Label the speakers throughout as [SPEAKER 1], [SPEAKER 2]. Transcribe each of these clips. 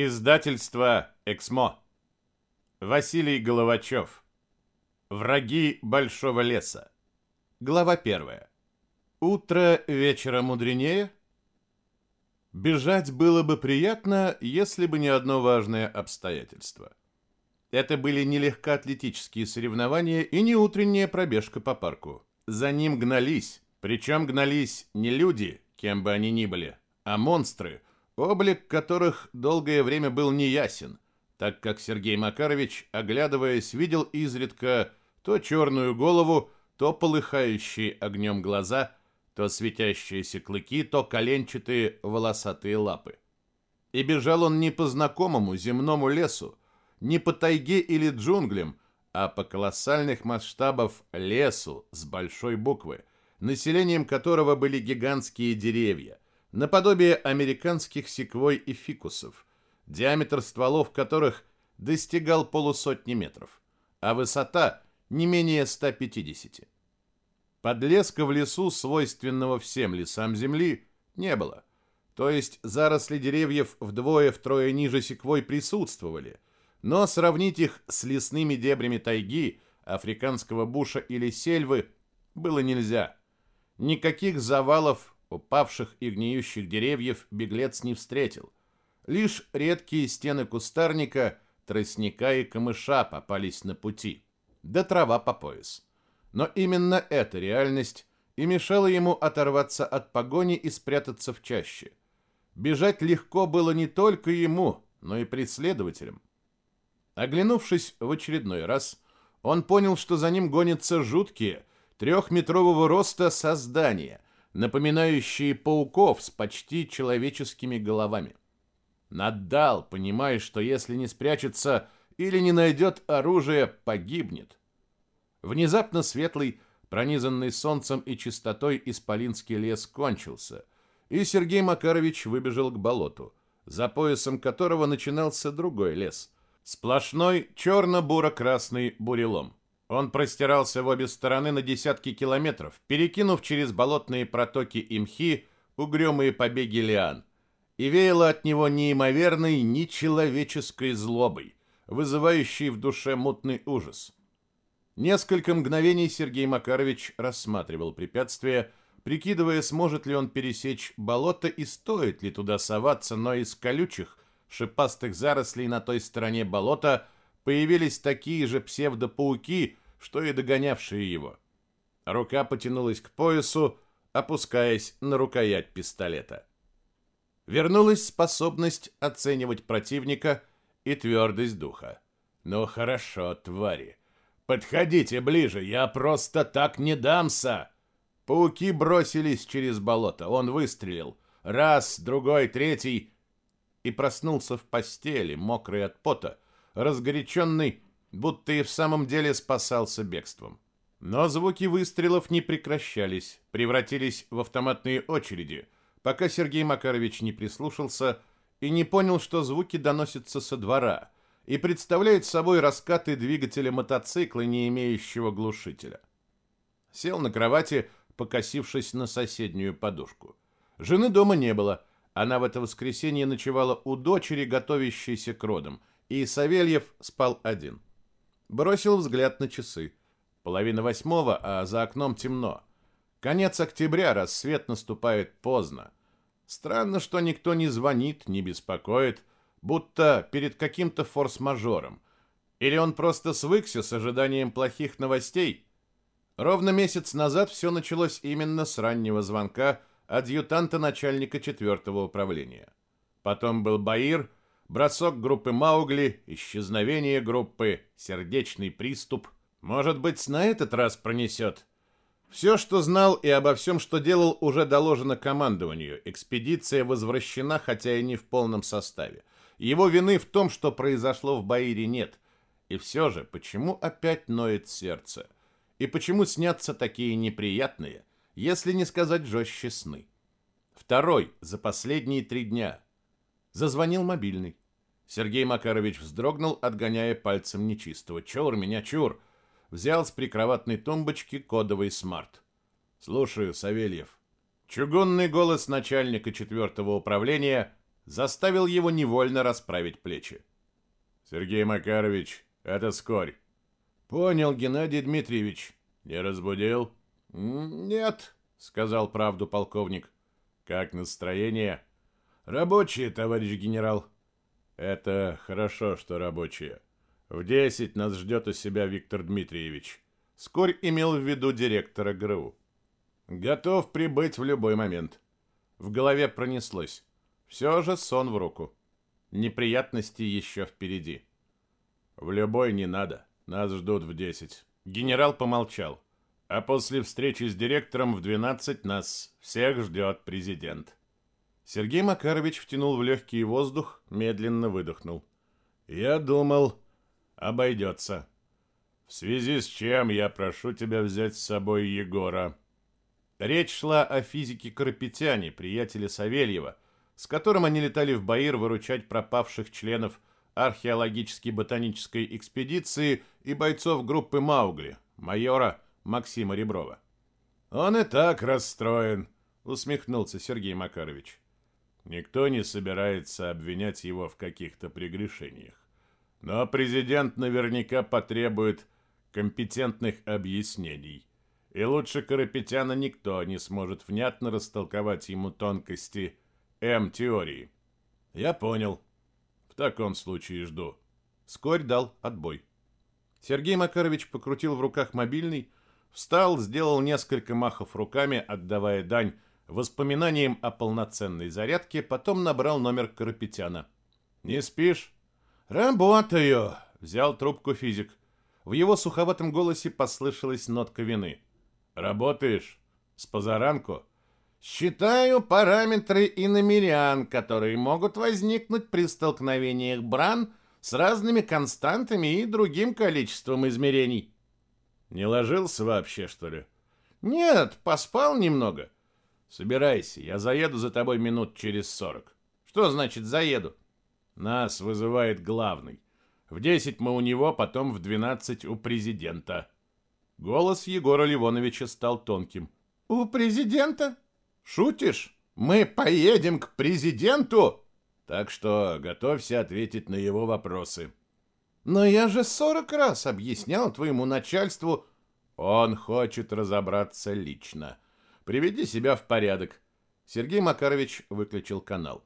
[SPEAKER 1] Издательство «Эксмо». Василий Головачев. Враги Большого леса. Глава первая. Утро вечера мудренее? Бежать было бы приятно, если бы не одно важное обстоятельство. Это были не легкоатлетические соревнования и не утренняя пробежка по парку. За ним гнались, причем гнались не люди, кем бы они ни были, а монстры – облик которых долгое время был неясен, так как Сергей Макарович, оглядываясь, видел изредка то черную голову, то полыхающие огнем глаза, то светящиеся клыки, то коленчатые волосатые лапы. И бежал он не по знакомому земному лесу, не по тайге или джунглям, а по колоссальных масштабов лесу с большой буквы, населением которого были гигантские деревья – наподобие американских секвой и фикусов, диаметр стволов которых достигал полусотни метров, а высота не менее 150. Подлеска в лесу, свойственного всем лесам Земли, не было. То есть заросли деревьев вдвое-втрое ниже секвой присутствовали, но сравнить их с лесными дебрями тайги, африканского буша или сельвы было нельзя. Никаких завалов, Упавших и гниющих деревьев беглец не встретил. Лишь редкие стены кустарника, тростника и камыша попались на пути, да трава по пояс. Но именно эта реальность и мешала ему оторваться от погони и спрятаться в чаще. Бежать легко было не только ему, но и преследователям. Оглянувшись в очередной раз, он понял, что за ним гонятся жуткие, трехметрового роста создания – напоминающие пауков с почти человеческими головами. Наддал, понимая, что если не спрячется или не найдет оружие, погибнет. Внезапно светлый, пронизанный солнцем и чистотой исполинский лес кончился, и Сергей Макарович выбежал к болоту, за поясом которого начинался другой лес, сплошной черно-буро-красный бурелом. Он простирался в обе стороны на десятки километров, перекинув через болотные протоки и мхи угрюмые побеги лиан, и веяло от него неимоверной, нечеловеческой злобой, вызывающей в душе мутный ужас. Несколько мгновений Сергей Макарович рассматривал препятствие, прикидывая, сможет ли он пересечь болото и стоит ли туда соваться, но из колючих, шипастых зарослей на той стороне болота – появились такие же псевдопауки, что и догонявшие его. Рука потянулась к поясу, опускаясь на рукоять пистолета. Вернулась способность оценивать противника и твердость духа. «Ну хорошо, твари, подходите ближе, я просто так не дамся!» Пауки бросились через болото, он выстрелил. Раз, другой, третий. И проснулся в постели, мокрый от пота, разгоряченный, будто и в самом деле спасался бегством. Но звуки выстрелов не прекращались, превратились в автоматные очереди, пока Сергей Макарович не прислушался и не понял, что звуки доносятся со двора и представляют собой раскаты двигателя мотоцикла, не имеющего глушителя. Сел на кровати, покосившись на соседнюю подушку. Жены дома не было, она в это воскресенье ночевала у дочери, готовящейся к родам, и Савельев спал один. Бросил взгляд на часы. Половина восьмого, а за окном темно. Конец октября, рассвет наступает поздно. Странно, что никто не звонит, не беспокоит, будто перед каким-то форс-мажором. Или он просто свыкся с ожиданием плохих новостей? Ровно месяц назад все началось именно с раннего звонка адъютанта начальника четвертого управления. Потом был Баир, бросок группы Маугли, исчезновение группы, сердечный приступ. Может быть, на этот раз пронесет. Все, что знал и обо всем, что делал, уже доложено командованию. Экспедиция возвращена, хотя и не в полном составе. Его вины в том, что произошло в Баире, нет. И все же, почему опять ноет сердце? И почему снятся такие неприятные, если не сказать жестче сны? Второй за последние три дня – Зазвонил мобильный. Сергей Макарович вздрогнул, отгоняя пальцем нечистого. «Чур меня, чур!» Взял с прикроватной тумбочки кодовый смарт. «Слушаю, Савельев». Чугунный голос начальника четвертого управления заставил его невольно расправить плечи. «Сергей Макарович, это скорь». «Понял, Геннадий Дмитриевич». «Не разбудил?»
[SPEAKER 2] «Нет», — сказал правду полковник.
[SPEAKER 1] «Как настроение?»
[SPEAKER 2] «Рабочие, товарищ генерал».
[SPEAKER 1] «Это хорошо, что рабочие. В десять нас ждет у себя Виктор Дмитриевич». Скорь имел в виду директора ГРУ. «Готов прибыть в любой момент». В голове пронеслось. Все же сон в руку. Неприятности еще впереди. В любой не надо. Нас ждут в 10. Генерал помолчал. А после встречи с директором в 12 нас всех ждет президент. Сергей Макарович втянул в легкий воздух, медленно выдохнул. Я думал, обойдется. В связи с чем я прошу тебя взять с собой Егора. Речь шла о физике Карапетяне, приятеле Савельева, с которым они летали в Баир выручать пропавших членов археологической ботанической экспедиции и бойцов группы Маугли, майора Максима Реброва. «Он и так расстроен», — усмехнулся Сергей Макарович. Никто не собирается обвинять его в каких-то прегрешениях. Но президент наверняка потребует компетентных объяснений. И лучше Карапетяна никто не сможет внятно растолковать ему тонкости М-теории. Я понял. В таком случае жду. Скорь дал отбой. Сергей Макарович покрутил в руках мобильный, встал, сделал несколько махов руками, отдавая дань воспоминаниям о полноценной зарядке, потом набрал номер Карапетяна. «Не спишь?» «Работаю!» — взял трубку физик. В его суховатом голосе послышалась нотка вины. «Работаешь? С позаранку?» «Считаю параметры иномерян, которые могут возникнуть при столкновениях бран с разными константами и другим количеством измерений». «Не ложился вообще, что ли?»
[SPEAKER 2] «Нет, поспал немного».
[SPEAKER 1] Собирайся, я заеду за тобой минут через сорок.
[SPEAKER 2] Что значит заеду?
[SPEAKER 1] Нас вызывает главный. В десять мы у него, потом в двенадцать у президента. Голос Егора Ливоновича стал тонким.
[SPEAKER 2] У президента? Шутишь? Мы поедем к президенту?
[SPEAKER 1] Так что готовься ответить на его вопросы.
[SPEAKER 2] Но я же сорок раз объяснял твоему начальству.
[SPEAKER 1] Он хочет разобраться лично. Приведи себя в порядок. Сергей Макарович выключил канал.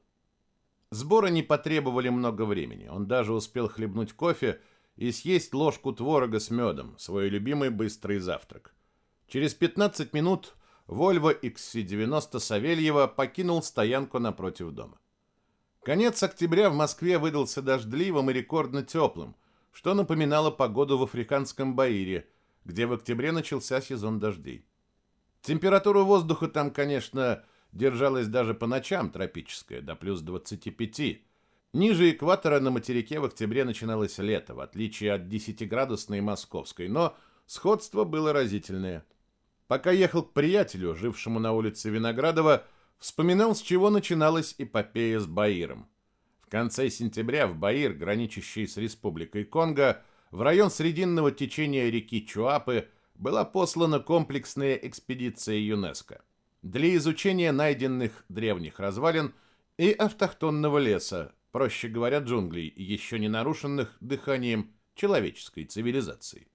[SPEAKER 1] Сборы не потребовали много времени. Он даже успел хлебнуть кофе и съесть ложку творога с медом, свой любимый быстрый завтрак. Через 15 минут Volvo XC90 Савельева покинул стоянку напротив дома. Конец октября в Москве выдался дождливым и рекордно теплым, что напоминало погоду в африканском Баире, где в октябре начался сезон дождей. Температура воздуха там, конечно, держалась даже по ночам тропическая, до плюс 25. Ниже экватора на материке в октябре начиналось лето, в отличие от 10-градусной московской, но сходство было разительное. Пока ехал к приятелю, жившему на улице Виноградова, вспоминал, с чего начиналась эпопея с Баиром. В конце сентября в Баир, граничащий с Республикой Конго, в район срединного течения реки Чуапы, была послана комплексная экспедиция ЮНЕСКО для изучения найденных древних развалин и автохтонного леса, проще говоря, джунглей, еще не нарушенных дыханием человеческой цивилизации.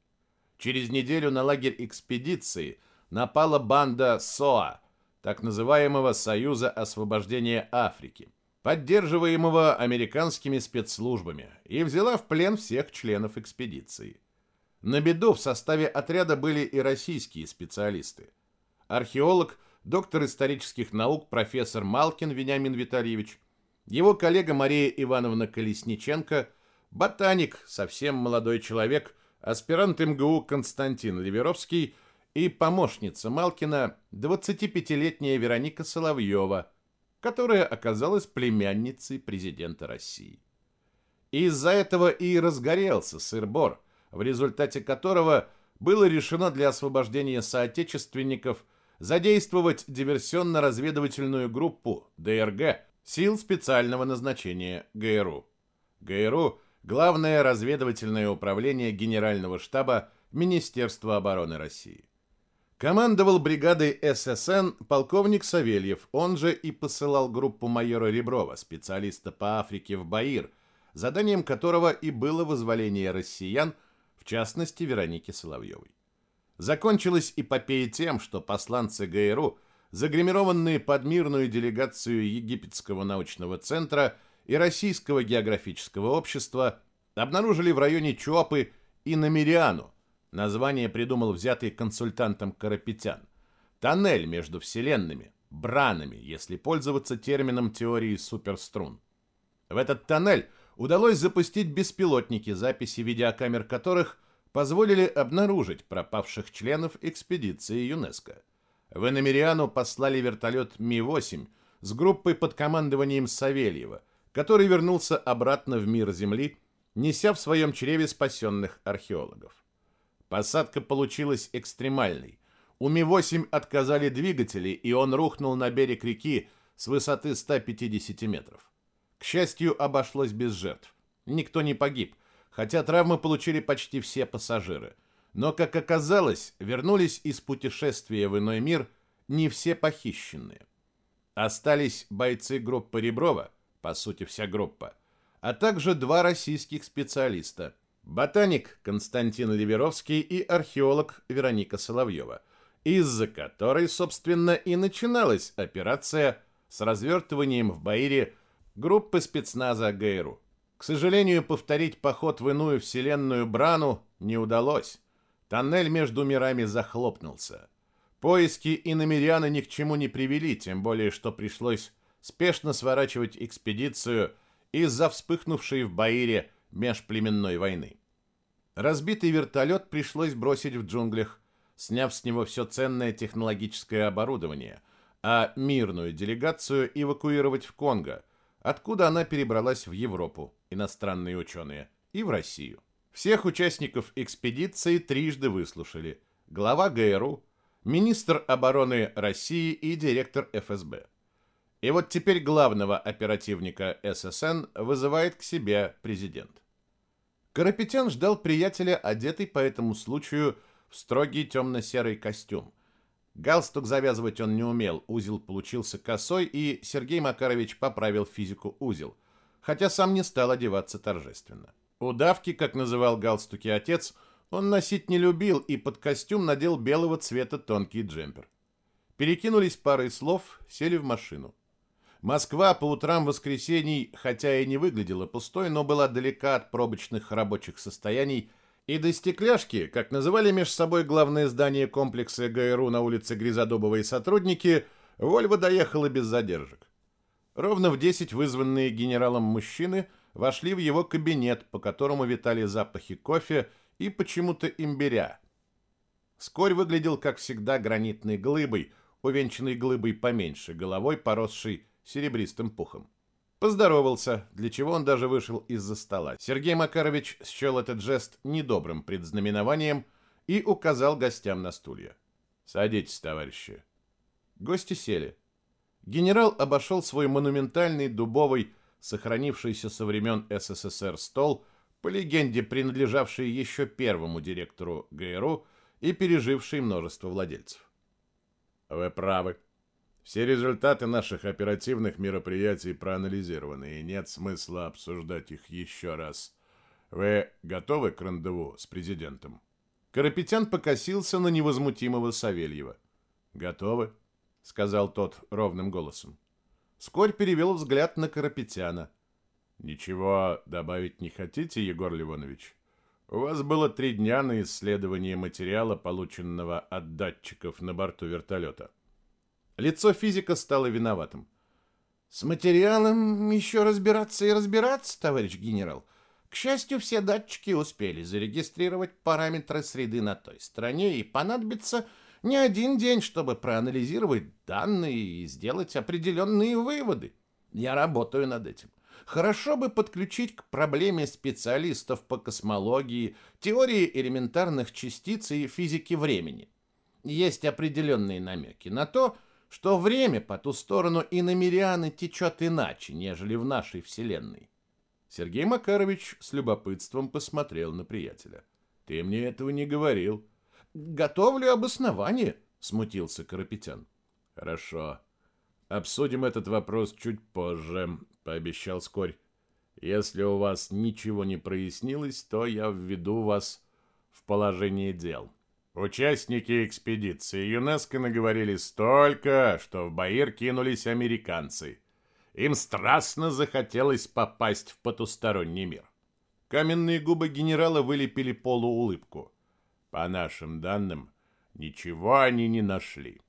[SPEAKER 1] Через неделю на лагерь экспедиции напала банда СОА, так называемого Союза освобождения Африки, поддерживаемого американскими спецслужбами, и взяла в плен всех членов экспедиции. На беду в составе отряда были и российские специалисты. Археолог, доктор исторических наук профессор Малкин Вениамин Витальевич, его коллега Мария Ивановна Колесниченко, ботаник, совсем молодой человек, аспирант МГУ Константин Ливеровский и помощница Малкина, 25-летняя Вероника Соловьева, которая оказалась племянницей президента России. Из-за этого и разгорелся сыр-бор – в результате которого было решено для освобождения соотечественников задействовать диверсионно-разведывательную группу ДРГ сил специального назначения ГРУ. ГРУ – Главное разведывательное управление Генерального штаба Министерства обороны России. Командовал бригадой ССН полковник Савельев, он же и посылал группу майора Реброва, специалиста по Африке в Баир, заданием которого и было вызволение россиян, в частности Вероники Соловьевой. Закончилась эпопея тем, что посланцы ГРУ, загримированные под мирную делегацию Египетского научного центра и Российского географического общества, обнаружили в районе Чопы и Намириану, название придумал взятый консультантом Карапетян, тоннель между вселенными, бранами, если пользоваться термином теории суперструн. В этот тоннель удалось запустить беспилотники, записи видеокамер которых позволили обнаружить пропавших членов экспедиции ЮНЕСКО. В Эномериану послали вертолет Ми-8 с группой под командованием Савельева, который вернулся обратно в мир Земли, неся в своем чреве спасенных археологов. Посадка получилась экстремальной. У Ми-8 отказали двигатели, и он рухнул на берег реки с высоты 150 метров. К счастью, обошлось без жертв. Никто не погиб, хотя травмы получили почти все пассажиры. Но, как оказалось, вернулись из путешествия в иной мир не все похищенные. Остались бойцы группы Реброва, по сути вся группа, а также два российских специалиста – ботаник Константин Ливеровский и археолог Вероника Соловьева, из-за которой, собственно, и начиналась операция с развертыванием в Баире группы спецназа ГРУ. К сожалению, повторить поход в иную вселенную Брану не удалось. Тоннель между мирами захлопнулся. Поиски и намеряны ни к чему не привели, тем более, что пришлось спешно сворачивать экспедицию из-за вспыхнувшей в Баире межплеменной войны. Разбитый вертолет пришлось бросить в джунглях, сняв с него все ценное технологическое оборудование, а мирную делегацию эвакуировать в Конго, откуда она перебралась в Европу, иностранные ученые, и в Россию. Всех участников экспедиции трижды выслушали. Глава ГРУ, министр обороны России и директор ФСБ. И вот теперь главного оперативника ССН вызывает к себе президент. Карапетян ждал приятеля, одетый по этому случаю в строгий темно-серый костюм. Галстук завязывать он не умел, узел получился косой, и Сергей Макарович поправил физику узел, хотя сам не стал одеваться торжественно. Удавки, как называл галстуки отец, он носить не любил и под костюм надел белого цвета тонкий джемпер. Перекинулись парой слов, сели в машину. Москва по утрам воскресений, хотя и не выглядела пустой, но была далека от пробочных рабочих состояний, и до стекляшки, как называли между собой главное здание комплекса ГРУ на улице Гризодобовой сотрудники, Вольва доехала без задержек. Ровно в 10 вызванные генералом мужчины вошли в его кабинет, по которому витали запахи кофе и почему-то имбиря. Скорь выглядел, как всегда, гранитной глыбой, увенчанной глыбой поменьше, головой поросшей серебристым пухом. Поздоровался, для чего он даже вышел из-за стола. Сергей Макарович счел этот жест недобрым предзнаменованием и указал гостям на стулья. «Садитесь, товарищи». Гости сели. Генерал обошел свой монументальный дубовый, сохранившийся со времен СССР стол, по легенде принадлежавший еще первому директору ГРУ и переживший множество владельцев. «Вы правы», все результаты наших оперативных мероприятий проанализированы, и нет смысла обсуждать их еще раз. Вы готовы к рандеву с президентом? Карапетян покосился на невозмутимого Савельева. «Готовы», — сказал тот ровным голосом. Скорь перевел взгляд на Карапетяна. «Ничего добавить не хотите, Егор Ливонович? У вас было три дня на исследование материала, полученного от датчиков на борту вертолета». Лицо физика стало виноватым.
[SPEAKER 2] С материалом еще разбираться и разбираться, товарищ генерал. К счастью, все датчики успели зарегистрировать параметры среды на той стороне, и понадобится не один день, чтобы проанализировать данные и сделать определенные выводы. Я работаю над этим. Хорошо бы подключить к проблеме специалистов по космологии, теории элементарных частиц и физике времени. Есть определенные намеки на то, что что время по ту сторону и течет иначе, нежели в нашей Вселенной. Сергей Макарович с любопытством посмотрел на приятеля. «Ты мне этого не говорил». «Готовлю обоснование», смутился Карапетян.
[SPEAKER 1] Хорошо. Обсудим этот вопрос чуть позже, пообещал Скорь. Если у вас ничего не прояснилось, то я введу вас в положение дел. Участники экспедиции ЮНЕСКО наговорили столько, что в Баир кинулись американцы. Им страстно захотелось попасть в потусторонний мир.
[SPEAKER 2] Каменные губы генерала вылепили полуулыбку.
[SPEAKER 1] По нашим данным, ничего они не нашли.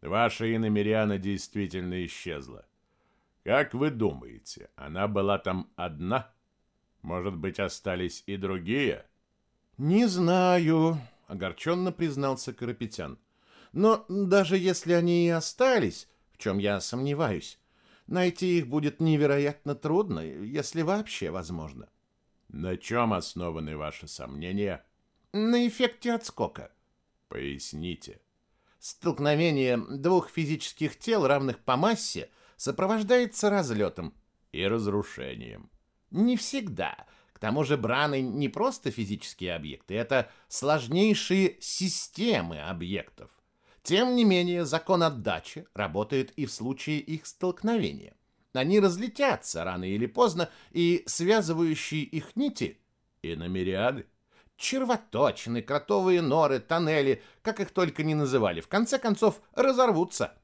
[SPEAKER 1] Ваша иномериана действительно исчезла. Как вы думаете, она была там одна? Может быть, остались и другие?
[SPEAKER 2] Не знаю, огорченно признался Карапетян. Но даже если они и остались, в чем я сомневаюсь, найти их будет невероятно трудно, если вообще возможно.
[SPEAKER 1] На чем основаны ваши сомнения?
[SPEAKER 2] На эффекте отскока.
[SPEAKER 1] Поясните.
[SPEAKER 2] Столкновение двух физических тел, равных по массе, сопровождается разлетом
[SPEAKER 1] и разрушением.
[SPEAKER 2] Не всегда. Тому же браны не просто физические объекты, это сложнейшие системы объектов. Тем не менее, закон отдачи работает и в случае их столкновения. Они разлетятся рано или поздно, и связывающие их нити и намериады, червоточины, кротовые норы, тоннели, как их только не называли, в конце концов разорвутся.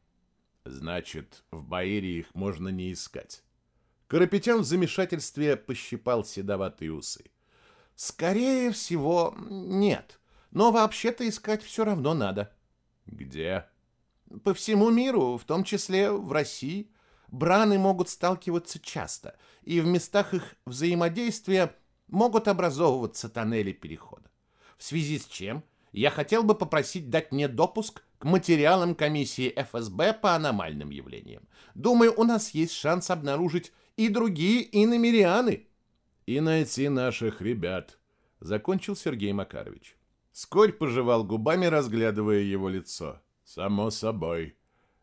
[SPEAKER 1] Значит, в Баире их можно не искать.
[SPEAKER 2] Карапетян в замешательстве пощипал седоватые усы. Скорее всего, нет. Но вообще-то искать все равно надо.
[SPEAKER 1] Где?
[SPEAKER 2] По всему миру, в том числе в России, браны могут сталкиваться часто, и в местах их взаимодействия могут образовываться тоннели перехода. В связи с чем я хотел бы попросить дать мне допуск к материалам комиссии ФСБ по аномальным явлениям. Думаю, у нас есть шанс обнаружить и другие иномерианы.
[SPEAKER 1] И найти наших ребят, закончил Сергей Макарович.
[SPEAKER 2] Скорь пожевал губами, разглядывая его лицо.
[SPEAKER 1] Само собой.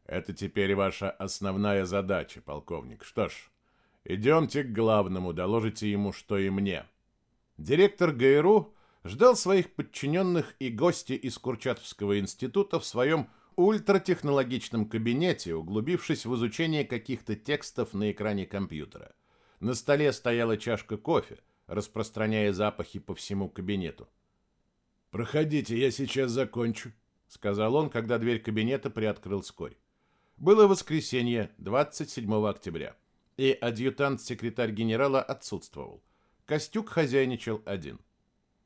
[SPEAKER 1] Это теперь ваша основная задача, полковник. Что ж, идемте к главному, доложите ему, что и мне.
[SPEAKER 2] Директор ГРУ ждал своих подчиненных и гостей из Курчатовского института в своем ультратехнологичном кабинете, углубившись в изучение каких-то текстов на экране компьютера. На столе стояла чашка кофе, распространяя запахи по всему кабинету.
[SPEAKER 1] «Проходите, я сейчас закончу», — сказал он, когда дверь кабинета приоткрыл скорь.
[SPEAKER 2] Было воскресенье, 27 октября, и адъютант-секретарь генерала отсутствовал. Костюк хозяйничал один.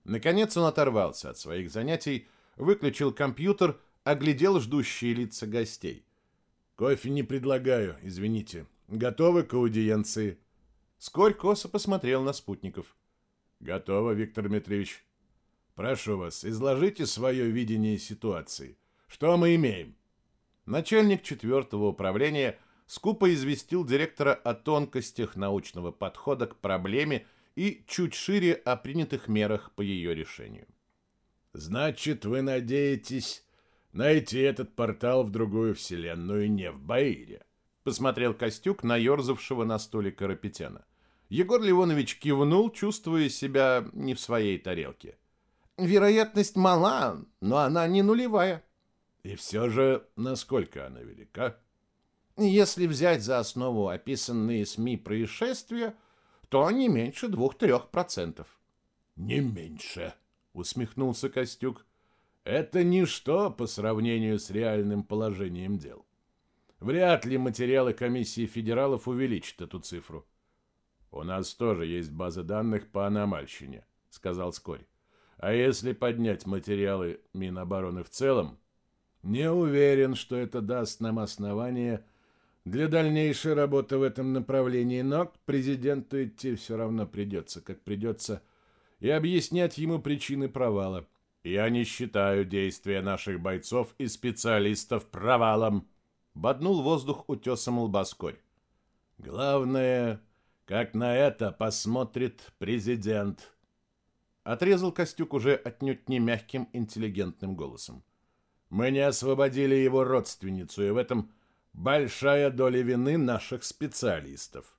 [SPEAKER 2] Наконец он оторвался от своих занятий, выключил компьютер, оглядел ждущие лица гостей.
[SPEAKER 1] «Кофе не предлагаю, извините. Готовы к аудиенции?»
[SPEAKER 2] Скорь косо посмотрел на спутников.
[SPEAKER 1] «Готово, Виктор Дмитриевич. Прошу вас, изложите свое видение ситуации. Что мы имеем?»
[SPEAKER 2] Начальник четвертого управления скупо известил директора о тонкостях научного подхода к проблеме и чуть шире о принятых мерах по ее решению.
[SPEAKER 1] «Значит, вы надеетесь найти этот портал в другую вселенную, не в Баире?»
[SPEAKER 2] Посмотрел Костюк на ерзавшего на стуле Карапетяна. Егор Ливонович кивнул, чувствуя себя не в своей тарелке. «Вероятность мала, но она не нулевая»,
[SPEAKER 1] и все же, насколько она велика?
[SPEAKER 2] Если взять за основу описанные СМИ происшествия, то не меньше двух-трех процентов.
[SPEAKER 1] Не меньше, усмехнулся Костюк. Это ничто по сравнению с реальным положением дел. Вряд ли материалы комиссии федералов увеличат эту цифру. У нас тоже есть база данных по аномальщине, сказал Скорь. А если поднять материалы Минобороны в целом, не уверен, что это даст нам основание для дальнейшей работы в этом направлении, но к президенту идти все равно придется, как придется, и объяснять ему причины провала.
[SPEAKER 2] Я не считаю действия наших бойцов и специалистов провалом, боднул воздух утесом лбоскорь.
[SPEAKER 1] Главное, как на это посмотрит президент.
[SPEAKER 2] Отрезал Костюк уже отнюдь не мягким интеллигентным голосом.
[SPEAKER 1] Мы не освободили его родственницу, и в этом большая доля вины наших специалистов.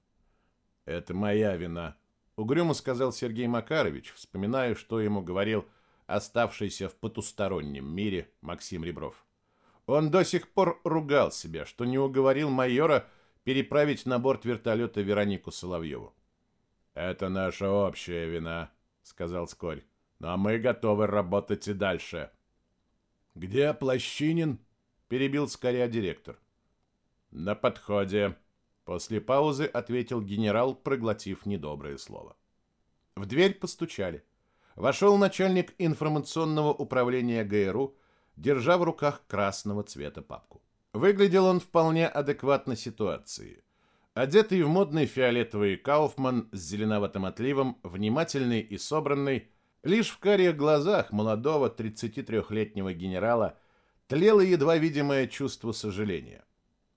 [SPEAKER 2] Это моя вина, угрюмо сказал Сергей Макарович, вспоминая, что ему говорил оставшийся в потустороннем мире Максим Ребров.
[SPEAKER 1] Он до сих пор ругал себя, что не уговорил майора переправить на борт вертолета Веронику Соловьеву. «Это наша общая вина», — сказал Скорь. «Но мы готовы работать и дальше».
[SPEAKER 2] «Где Плащинин?» — перебил Скоря директор.
[SPEAKER 1] «На подходе», — после паузы ответил генерал, проглотив недоброе слово. В дверь постучали. Вошел начальник информационного управления ГРУ, держа в руках красного цвета папку. Выглядел он вполне адекватно ситуации. Одетый в модный фиолетовый кауфман с зеленоватым отливом, внимательный и собранный, лишь в карих глазах молодого 33-летнего генерала тлело едва видимое чувство сожаления.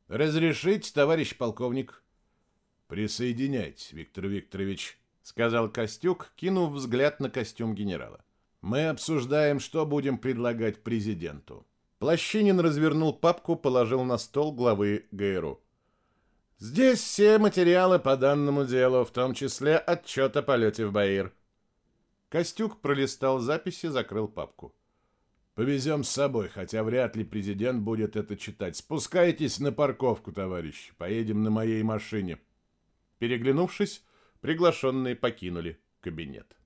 [SPEAKER 1] «Разрешить, товарищ полковник?»
[SPEAKER 2] «Присоединяйтесь, Виктор Викторович», —
[SPEAKER 1] сказал Костюк, кинув взгляд на костюм генерала.
[SPEAKER 2] «Мы обсуждаем, что будем предлагать президенту».
[SPEAKER 1] Плащинин развернул папку, положил на стол главы ГРУ. Здесь все материалы по данному делу, в том числе отчет о полете в Баир. Костюк пролистал записи, закрыл папку.
[SPEAKER 2] Повезем с собой, хотя вряд ли президент будет это читать. Спускайтесь на парковку, товарищ. Поедем на моей машине.
[SPEAKER 1] Переглянувшись, приглашенные покинули кабинет.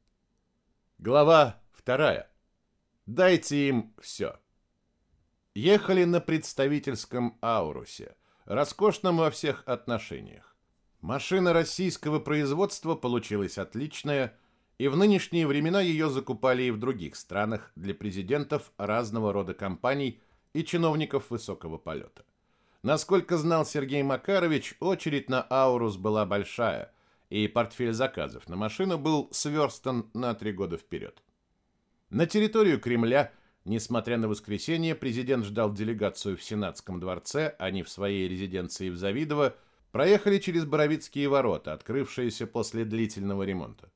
[SPEAKER 1] Глава вторая. Дайте им все. Ехали на представительском Аурусе – роскошном во всех отношениях. Машина российского производства получилась отличная, и в нынешние времена ее закупали и в других странах для президентов разного рода компаний и чиновников высокого полета. Насколько знал Сергей Макарович, очередь на Аурус была большая, и портфель заказов на машину был сверстан на три года вперед. На территорию Кремля – Несмотря на воскресенье, президент ждал делегацию в Сенатском дворце, а не в своей резиденции в Завидово, проехали через Боровицкие ворота, открывшиеся после длительного ремонта.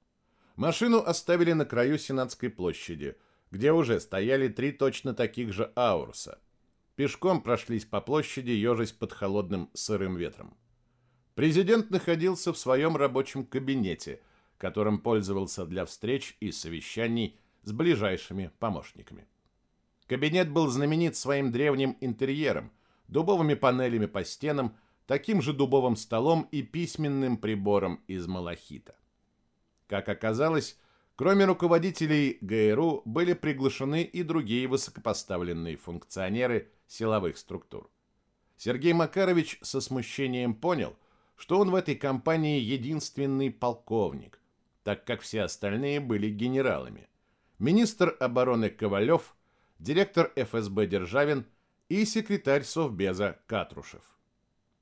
[SPEAKER 1] Машину оставили на краю Сенатской площади, где уже стояли три точно таких же Ауруса. Пешком прошлись по площади, ежась под холодным сырым ветром. Президент находился в своем рабочем кабинете, которым пользовался для встреч и совещаний с ближайшими помощниками. Кабинет был знаменит своим древним интерьером, дубовыми панелями по стенам, таким же дубовым столом и письменным прибором из малахита. Как оказалось, кроме руководителей ГРУ были приглашены и другие высокопоставленные функционеры силовых структур. Сергей Макарович со смущением понял, что он в этой компании единственный полковник, так как все остальные были генералами. Министр обороны Ковалев – директор ФСБ Державин и секретарь Совбеза Катрушев.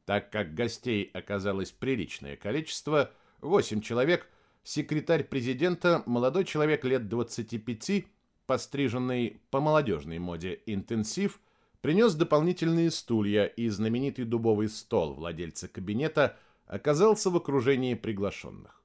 [SPEAKER 1] Так как гостей оказалось приличное количество, 8 человек, секретарь президента, молодой человек лет 25, постриженный по молодежной моде интенсив, принес дополнительные стулья и знаменитый дубовый стол владельца кабинета оказался в окружении приглашенных.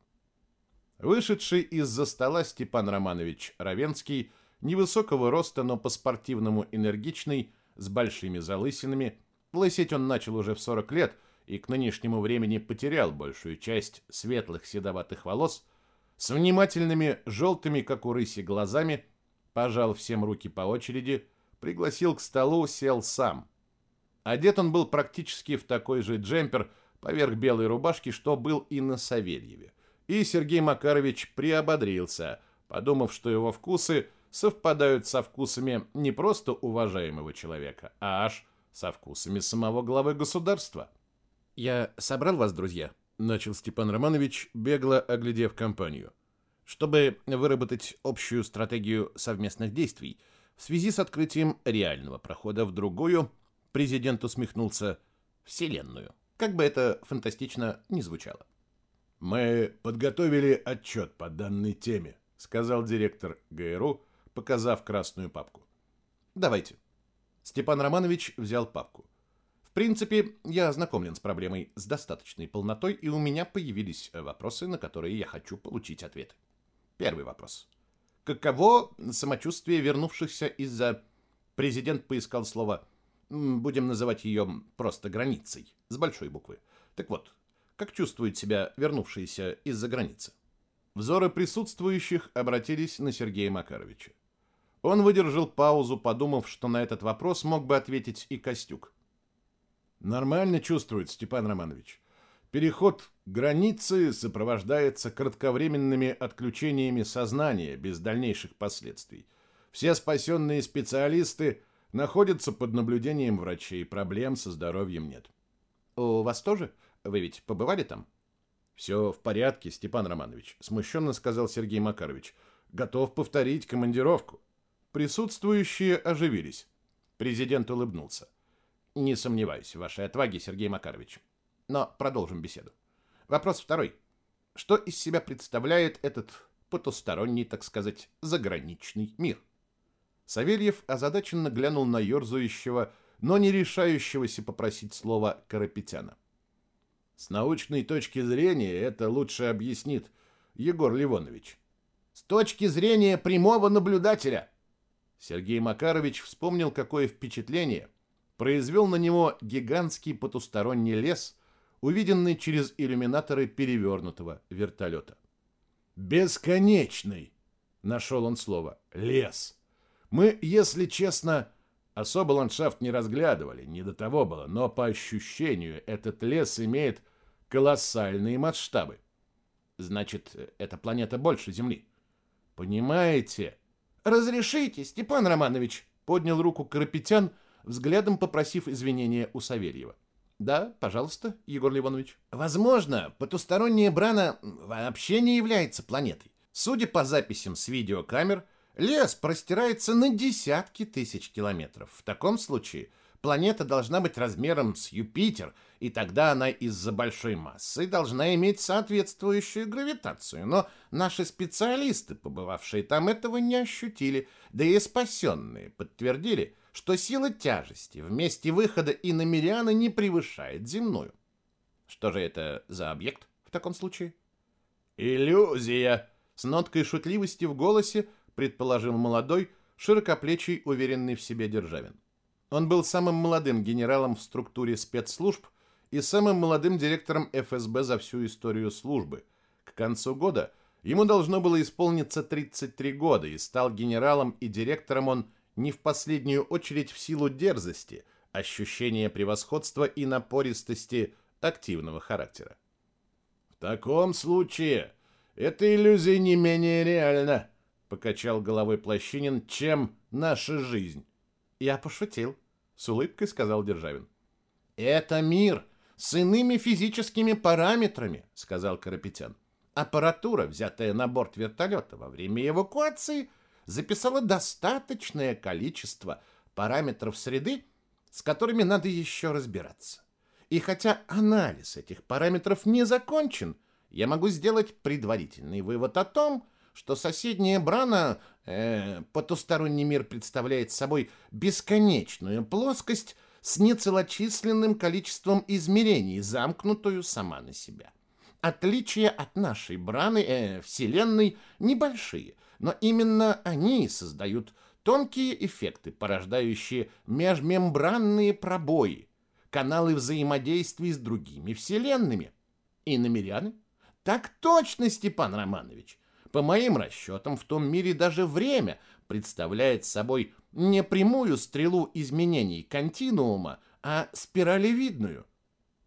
[SPEAKER 1] Вышедший из-за стола Степан Романович Равенский – невысокого роста, но по-спортивному энергичный, с большими залысинами. Лысеть он начал уже в 40 лет и к нынешнему времени потерял большую часть светлых седоватых волос, с внимательными желтыми, как у рыси, глазами, пожал всем руки по очереди, пригласил к столу, сел сам. Одет он был практически в такой же джемпер поверх белой рубашки, что был и на Савельеве. И Сергей Макарович приободрился, подумав, что его вкусы – совпадают со вкусами не просто уважаемого человека, а аж со вкусами самого главы государства. «Я собрал вас, друзья», — начал Степан Романович, бегло оглядев компанию, «чтобы выработать общую стратегию совместных действий в связи с открытием реального прохода в другую, президент усмехнулся, вселенную. Как бы это фантастично не звучало.
[SPEAKER 2] «Мы подготовили отчет по данной теме», — сказал директор ГРУ, — показав красную папку.
[SPEAKER 1] «Давайте». Степан Романович взял папку. В принципе, я ознакомлен с проблемой с достаточной полнотой, и у меня появились вопросы, на которые я хочу получить ответы. Первый вопрос. Каково самочувствие вернувшихся из-за... Президент поискал слово, будем называть ее просто границей, с большой буквы. Так вот, как чувствуют себя вернувшиеся из-за границы? Взоры присутствующих обратились на Сергея Макаровича. Он выдержал паузу, подумав, что на этот вопрос мог бы ответить и Костюк.
[SPEAKER 2] Нормально чувствует Степан Романович. Переход границы сопровождается кратковременными отключениями сознания без дальнейших последствий. Все спасенные специалисты находятся под наблюдением врачей, проблем со здоровьем нет.
[SPEAKER 1] У вас тоже? Вы ведь побывали там?
[SPEAKER 2] Все в порядке, Степан Романович, смущенно сказал Сергей Макарович. Готов повторить командировку. Присутствующие оживились. Президент улыбнулся.
[SPEAKER 1] Не сомневаюсь в вашей отваге, Сергей Макарович. Но продолжим беседу. Вопрос второй. Что из себя представляет этот потусторонний, так сказать, заграничный мир? Савельев озадаченно глянул на ерзающего, но не решающегося попросить слова Карапетяна.
[SPEAKER 2] С научной точки зрения это лучше объяснит Егор Ливонович.
[SPEAKER 3] С точки зрения прямого наблюдателя.
[SPEAKER 1] Сергей Макарович вспомнил, какое впечатление произвел на него гигантский потусторонний лес, увиденный через иллюминаторы перевернутого вертолета.
[SPEAKER 2] «Бесконечный!» — нашел он слово. «Лес!» Мы, если честно, особо ландшафт не разглядывали, не до того было, но по ощущению этот лес имеет колоссальные масштабы.
[SPEAKER 1] Значит, эта планета больше Земли.
[SPEAKER 2] Понимаете?
[SPEAKER 3] Разрешите, Степан Романович,
[SPEAKER 1] поднял руку Карапетян, взглядом попросив извинения у Савельева. Да, пожалуйста, Егор Ливонович.
[SPEAKER 3] Возможно, потусторонняя Брана вообще не является планетой. Судя по записям с видеокамер, Лес простирается на десятки тысяч километров. В таком случае планета должна быть размером с Юпитер, и тогда она из-за большой массы должна иметь соответствующую гравитацию. Но наши специалисты, побывавшие там, этого не ощутили, да и спасенные подтвердили, что сила тяжести в месте выхода иномериана не превышает земную. Что же это за объект в таком случае?
[SPEAKER 1] Иллюзия! С ноткой шутливости в голосе предположил молодой, широкоплечий, уверенный в себе Державин. Он был самым молодым генералом в структуре спецслужб и самым молодым директором ФСБ за всю историю службы. К концу года ему должно было исполниться 33 года, и стал генералом и директором он не в последнюю очередь в силу дерзости, ощущения превосходства и напористости активного характера.
[SPEAKER 2] В таком случае эта иллюзия не менее реальна, покачал головой Плащинин, чем наша жизнь.
[SPEAKER 1] Я пошутил, с улыбкой сказал Державин.
[SPEAKER 3] Это мир с иными физическими параметрами, сказал Карапетян. Аппаратура, взятая на борт вертолета во время эвакуации, записала достаточное количество параметров среды, с которыми надо еще разбираться. И хотя анализ этих параметров не закончен, я могу сделать предварительный вывод о том, что соседняя Брана, э, потусторонний мир представляет собой бесконечную плоскость с нецелочисленным количеством измерений, замкнутую сама на себя. Отличия от нашей Браны, э, Вселенной, небольшие, но именно они создают тонкие эффекты, порождающие межмембранные пробои, каналы взаимодействия с другими вселенными. И намеряны? Так точно, Степан Романович. По моим расчетам, в том мире даже время представляет собой не прямую стрелу изменений континуума, а спиралевидную.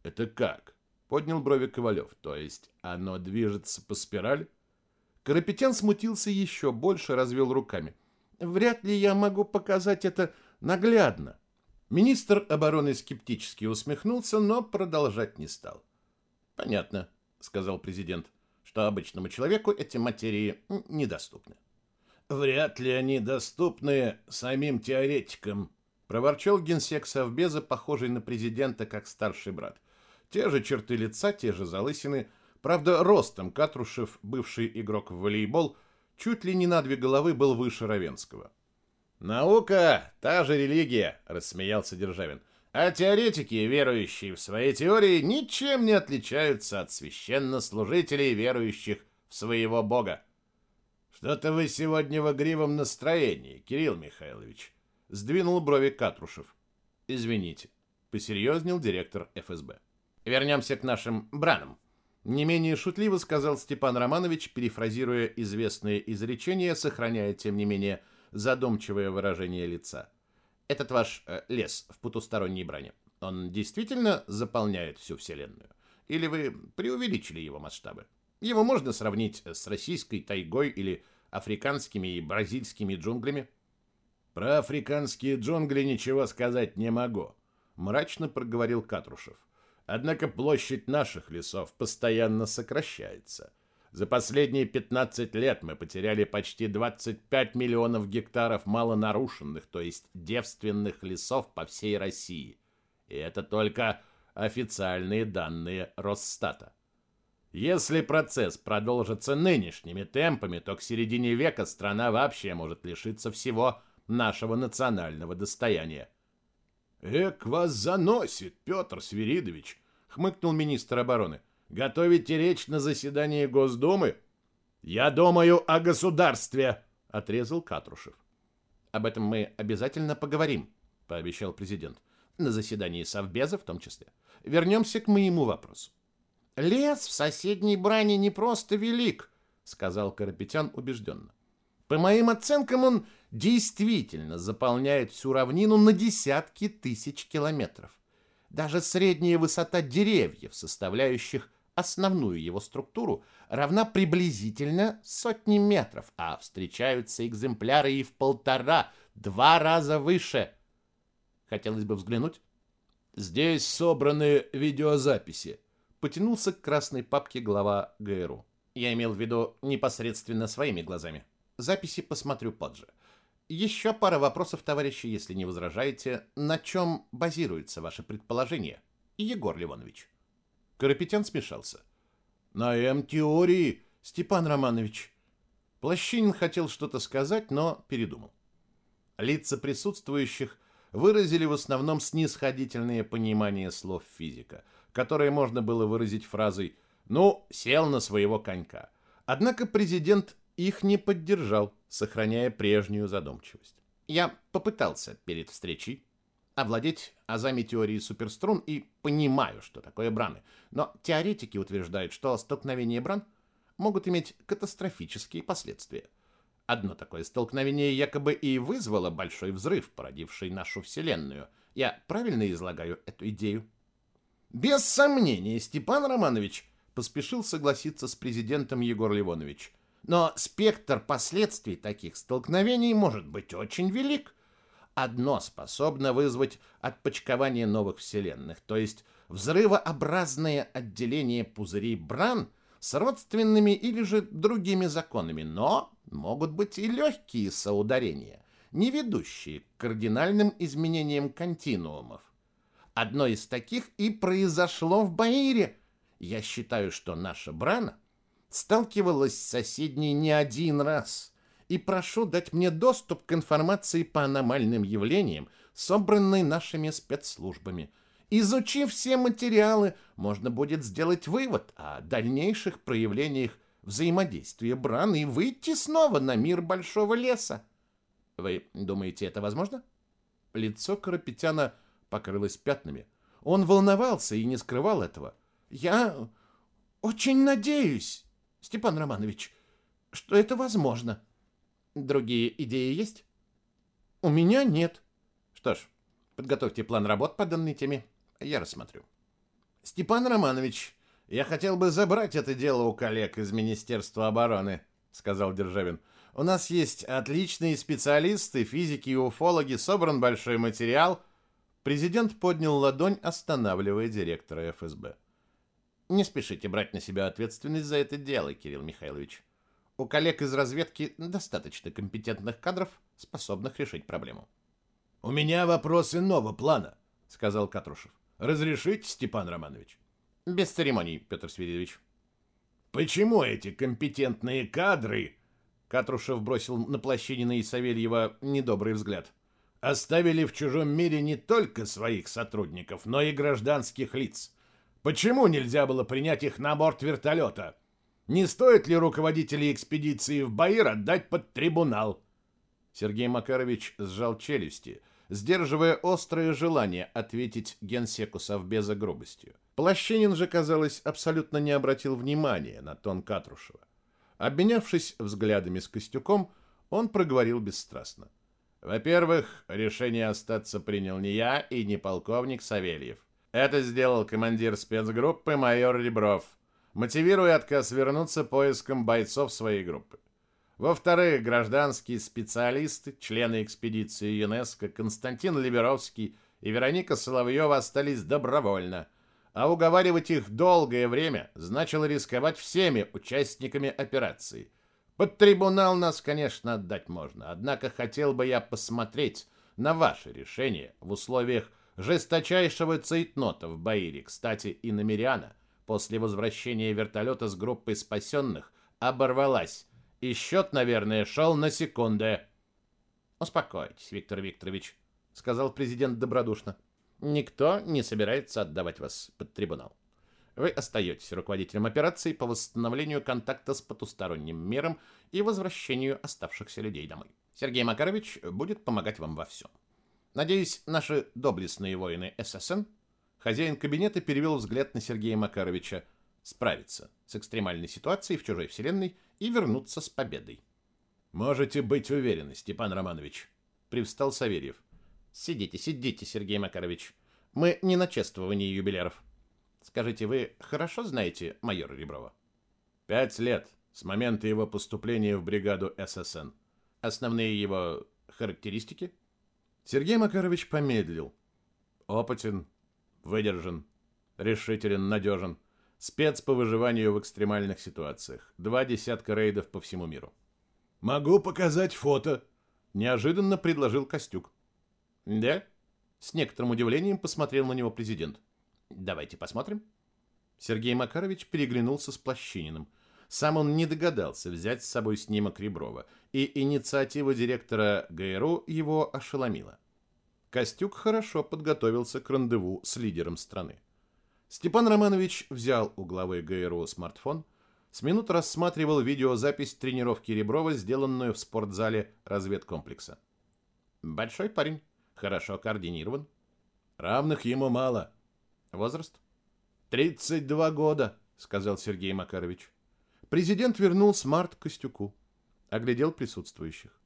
[SPEAKER 2] Это как? Поднял брови Ковалев. То есть оно движется по спирали?
[SPEAKER 1] Карапетян смутился еще больше, развел руками. Вряд ли я могу показать это наглядно. Министр обороны скептически усмехнулся, но продолжать не стал. Понятно, сказал президент что обычному человеку эти материи недоступны.
[SPEAKER 2] Вряд ли они доступны самим теоретикам,
[SPEAKER 1] проворчал генсек Совбеза, похожий на президента как старший брат. Те же черты лица, те же залысины, правда, ростом Катрушев, бывший игрок в волейбол, чуть ли не на две головы был выше Равенского.
[SPEAKER 3] «Наука — та же религия», — рассмеялся Державин. А теоретики, верующие в свои теории, ничем не отличаются от священнослужителей, верующих в своего бога.
[SPEAKER 2] Что-то вы сегодня в игривом настроении, Кирилл Михайлович, сдвинул брови Катрушев.
[SPEAKER 1] Извините, посерьезнел директор ФСБ. Вернемся к нашим бранам. Не менее шутливо сказал Степан Романович, перефразируя известное изречение, сохраняя, тем не менее,
[SPEAKER 3] задумчивое выражение лица. Этот ваш э, лес в потусторонней броне, он действительно заполняет всю Вселенную? Или вы преувеличили его масштабы? Его можно сравнить с российской тайгой или африканскими и бразильскими джунглями?
[SPEAKER 1] Про африканские джунгли ничего сказать не могу, мрачно проговорил Катрушев. Однако площадь наших лесов постоянно сокращается. За последние 15 лет мы потеряли почти 25 миллионов гектаров малонарушенных, то есть девственных лесов по всей России. И это только официальные данные Росстата. Если процесс продолжится нынешними темпами, то к середине века страна вообще может лишиться всего нашего национального достояния.
[SPEAKER 2] «Эк вас заносит, Петр Свиридович!» — хмыкнул министр обороны. «Готовите речь на заседании Госдумы?» «Я думаю о государстве!» — отрезал Катрушев.
[SPEAKER 3] «Об этом мы обязательно поговорим», — пообещал президент. «На заседании Совбеза в том числе. Вернемся к моему вопросу. «Лес в соседней бране не просто велик», — сказал Карапетян убежденно. «По моим оценкам, он действительно заполняет всю равнину на десятки тысяч километров. Даже средняя высота деревьев, составляющих основную его структуру, равна приблизительно сотне метров, а встречаются экземпляры и в полтора, два раза выше. Хотелось бы взглянуть.
[SPEAKER 2] Здесь собраны видеозаписи.
[SPEAKER 3] Потянулся к красной папке глава ГРУ. Я имел в виду непосредственно своими глазами. Записи посмотрю позже. Еще пара вопросов, товарищи, если не возражаете. На чем базируется ваше предположение, Егор Ливонович? Карапетян смешался.
[SPEAKER 2] На М-теории, Степан Романович.
[SPEAKER 3] Плащинин хотел что-то сказать, но передумал. Лица присутствующих выразили в основном снисходительное понимание слов физика, которое можно было выразить фразой «ну, сел на своего конька». Однако президент их не поддержал, сохраняя прежнюю задумчивость. Я попытался перед встречей овладеть азами теории суперструн и понимаю, что такое браны, но теоретики утверждают, что столкновения бран могут иметь катастрофические последствия. Одно такое столкновение якобы и вызвало большой взрыв, породивший нашу Вселенную. Я правильно излагаю эту идею? Без сомнения, Степан Романович поспешил согласиться с президентом Егор Ливонович. Но спектр последствий таких столкновений может быть очень велик. Одно способно вызвать отпочкование новых вселенных, то есть взрывообразное отделение пузырей Бран с родственными или же другими законами, но могут быть и легкие соударения, не ведущие к кардинальным изменениям континуумов. Одно из таких и произошло в Баире. Я считаю, что наша Брана сталкивалась с соседней не один раз, и прошу дать мне доступ к информации по аномальным явлениям, собранной нашими спецслужбами. Изучив все материалы, можно будет сделать вывод о дальнейших проявлениях взаимодействия Бран и выйти снова на мир большого леса. Вы думаете, это возможно? Лицо Карапетяна покрылось пятнами. Он волновался и не скрывал этого. Я очень надеюсь, Степан Романович, что это возможно. Другие идеи есть? У меня нет. Что ж, подготовьте план работ по данной теме. Я рассмотрю. Степан Романович, я хотел бы забрать это дело у коллег из Министерства обороны, сказал Державин. У нас есть отличные специалисты, физики и уфологи, собран большой материал. Президент поднял ладонь, останавливая директора ФСБ. Не спешите брать на себя ответственность за это дело, Кирилл Михайлович. У коллег из разведки достаточно компетентных кадров, способных решить проблему.
[SPEAKER 2] У меня вопрос иного плана, сказал Катрушев. Разрешите, Степан Романович?
[SPEAKER 3] Без церемоний, Петр Свиридович.
[SPEAKER 2] Почему эти компетентные кадры, Катрушев бросил на Плащинина и Савельева недобрый взгляд, оставили в чужом мире не только своих сотрудников, но и гражданских лиц? Почему нельзя было принять их на борт вертолета? Не стоит ли руководителей экспедиции в Баир отдать под трибунал?
[SPEAKER 3] Сергей Макарович сжал челюсти, сдерживая острое желание ответить генсеку Совбеза грубостью. Плащинин же, казалось, абсолютно не обратил внимания на тон Катрушева. Обменявшись взглядами с Костюком, он проговорил бесстрастно.
[SPEAKER 1] Во-первых, решение остаться принял не я и не полковник Савельев. Это сделал командир спецгруппы майор Ребров, мотивируя отказ вернуться поиском бойцов своей группы. Во-вторых, гражданские специалисты, члены экспедиции ЮНЕСКО Константин Либеровский и Вероника Соловьева остались добровольно, а уговаривать их долгое время значило рисковать всеми участниками операции. Под трибунал нас, конечно, отдать можно, однако хотел бы я посмотреть на ваше решение в условиях жесточайшего цейтнота в Баире. Кстати, и Намеряна после возвращения вертолета с группой спасенных оборвалась, и счет, наверное, шел на секунды. «Успокойтесь, Виктор Викторович», — сказал президент добродушно. «Никто не собирается отдавать вас под трибунал. Вы остаетесь руководителем операции по восстановлению контакта с потусторонним миром и возвращению оставшихся людей домой. Сергей Макарович будет помогать вам во всем. Надеюсь, наши доблестные воины ССН, хозяин кабинета перевел взгляд на Сергея Макаровича, справиться с экстремальной ситуацией в чужой вселенной и вернуться с победой.
[SPEAKER 2] Можете быть уверены, Степан Романович, привстал Савельев.
[SPEAKER 3] Сидите, сидите, Сергей Макарович. Мы не на чествовании юбиляров. Скажите, вы хорошо знаете майора Реброва?
[SPEAKER 2] Пять лет с момента его поступления в бригаду ССН.
[SPEAKER 3] Основные его характеристики?
[SPEAKER 2] Сергей Макарович помедлил. Опытен, выдержан, решителен, надежен. Спец по выживанию в экстремальных ситуациях. Два десятка рейдов по всему миру.
[SPEAKER 1] «Могу показать фото», —
[SPEAKER 2] неожиданно предложил Костюк.
[SPEAKER 3] «Да?» — с некоторым удивлением посмотрел на него президент. «Давайте посмотрим».
[SPEAKER 2] Сергей Макарович переглянулся с Плащининым. Сам он не догадался взять с собой снимок Реброва, и инициатива директора ГРУ его ошеломила. Костюк хорошо подготовился к рандеву с лидером страны. Степан Романович взял у главы ГРУ смартфон, с минут рассматривал видеозапись тренировки Реброва, сделанную в спортзале разведкомплекса.
[SPEAKER 3] Большой парень, хорошо координирован.
[SPEAKER 2] Равных ему мало.
[SPEAKER 3] Возраст?
[SPEAKER 2] 32 года, сказал Сергей Макарович. Президент вернул смарт Костюку, оглядел присутствующих.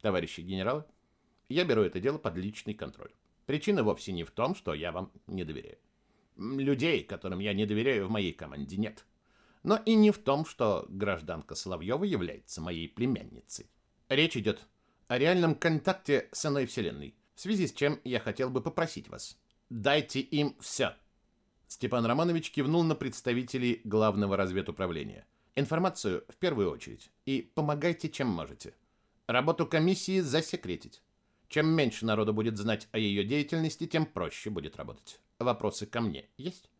[SPEAKER 3] Товарищи генералы, я беру это дело под личный контроль. Причина вовсе не в том, что я вам не доверяю. Людей, которым я не доверяю, в моей команде нет. Но и не в том, что гражданка Соловьева является моей племянницей. Речь идет о реальном контакте с иной вселенной, в связи с чем я хотел бы попросить вас. Дайте им все.
[SPEAKER 2] Степан Романович кивнул на представителей главного разведуправления.
[SPEAKER 3] Информацию в первую очередь. И помогайте, чем можете. Работу комиссии засекретить. Чем меньше народу будет знать о ее деятельности, тем проще будет работать. Вопросы ко мне есть?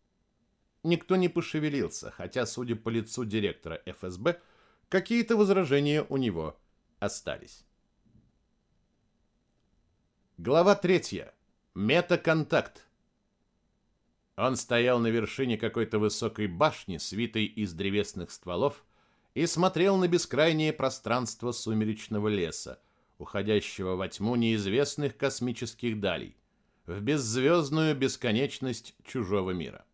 [SPEAKER 2] Никто не пошевелился, хотя, судя по лицу директора ФСБ, какие-то возражения у него остались. Глава третья. Метаконтакт. Он стоял на вершине какой-то высокой башни, свитой из древесных стволов, и смотрел на бескрайнее пространство сумеречного леса, уходящего во тьму неизвестных космических далей в беззвездную бесконечность чужого мира.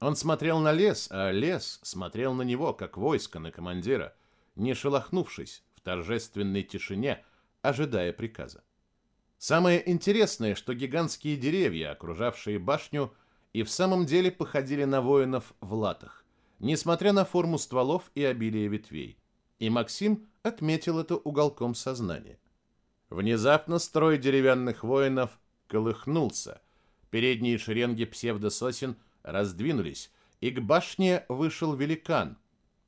[SPEAKER 2] Он смотрел на лес, а лес смотрел на него, как войско на командира, не шелохнувшись в торжественной тишине, ожидая приказа. Самое интересное, что гигантские деревья, окружавшие башню, и в самом деле походили на воинов в латах, несмотря на форму стволов и обилие ветвей. И Максим отметил это уголком сознания. Внезапно строй деревянных воинов колыхнулся. Передние шеренги псевдососен раздвинулись, и к башне вышел великан,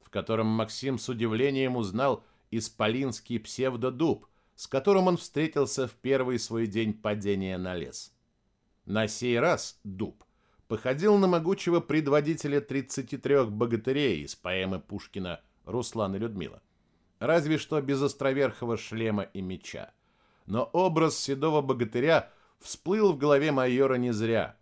[SPEAKER 2] в котором Максим с удивлением узнал исполинский псевдодуб, с которым он встретился в первый свой день падения на лес. На сей раз дуб походил на могучего предводителя 33 богатырей из поэмы Пушкина «Руслан и Людмила», разве что без островерхого шлема и меча. Но образ седого богатыря – всплыл в голове майора не зря.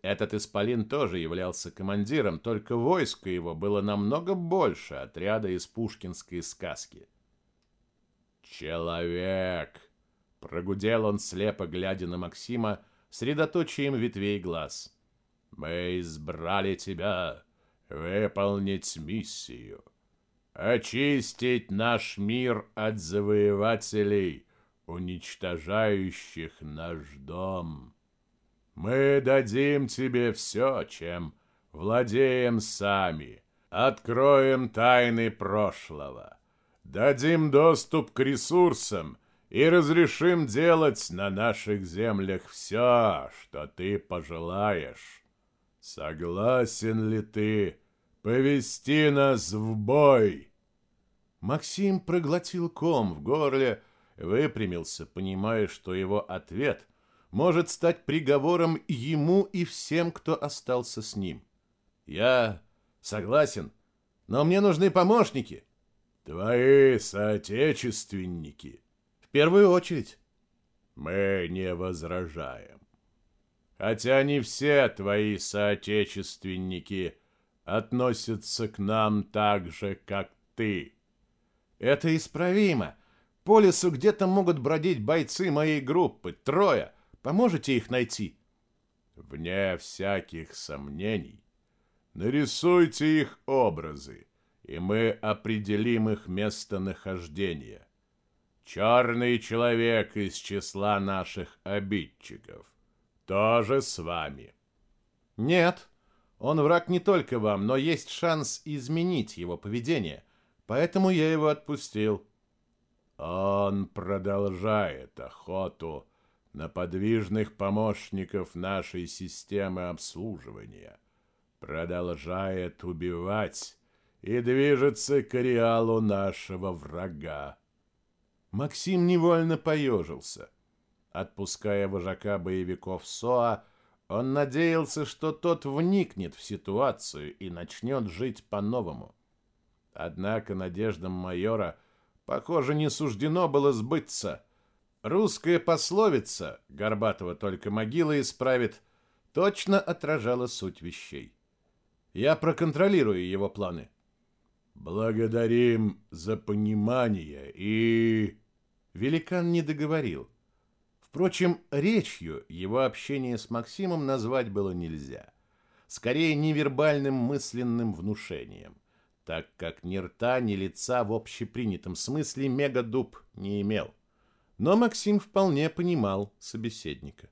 [SPEAKER 2] Этот исполин тоже являлся командиром, только войско его было намного больше отряда из пушкинской сказки. «Человек!» — прогудел он, слепо глядя на Максима, средоточием ветвей глаз. «Мы избрали тебя выполнить миссию, очистить наш мир от завоевателей,
[SPEAKER 1] уничтожающих наш дом. Мы дадим тебе все, чем владеем сами, откроем тайны прошлого, дадим доступ к ресурсам и разрешим делать на наших землях все, что ты пожелаешь. Согласен ли ты повести нас в бой?»
[SPEAKER 3] Максим проглотил ком в горле, выпрямился, понимая, что его ответ может стать приговором ему и всем, кто остался с ним. «Я согласен, но мне нужны помощники».
[SPEAKER 1] «Твои соотечественники».
[SPEAKER 3] «В первую очередь».
[SPEAKER 1] «Мы не возражаем. Хотя не все твои соотечественники относятся к нам так же, как ты».
[SPEAKER 3] «Это исправимо. По лесу где-то могут бродить бойцы моей группы, трое. Поможете их найти?»
[SPEAKER 1] «Вне всяких сомнений. Нарисуйте их образы, и мы определим их местонахождение. Черный человек из числа наших обидчиков. Тоже с вами».
[SPEAKER 3] «Нет, он враг не только вам, но есть шанс изменить его поведение, поэтому я его отпустил».
[SPEAKER 1] «Он продолжает охоту на подвижных помощников нашей системы обслуживания, продолжает убивать и движется к ареалу нашего врага.
[SPEAKER 3] Максим невольно поежился. Отпуская вожака боевиков СОА, он надеялся, что тот вникнет в ситуацию и начнет жить по-новому. Однако надеждам майора, похоже, не суждено было сбыться – Русская пословица «Горбатого только могила исправит» точно отражала суть вещей. Я проконтролирую его планы.
[SPEAKER 1] Благодарим за понимание и...
[SPEAKER 3] Великан не договорил. Впрочем, речью его общение с Максимом назвать было нельзя. Скорее, невербальным мысленным внушением, так как ни рта, ни лица в общепринятом смысле мегадуб не имел. Но Максим вполне понимал собеседника.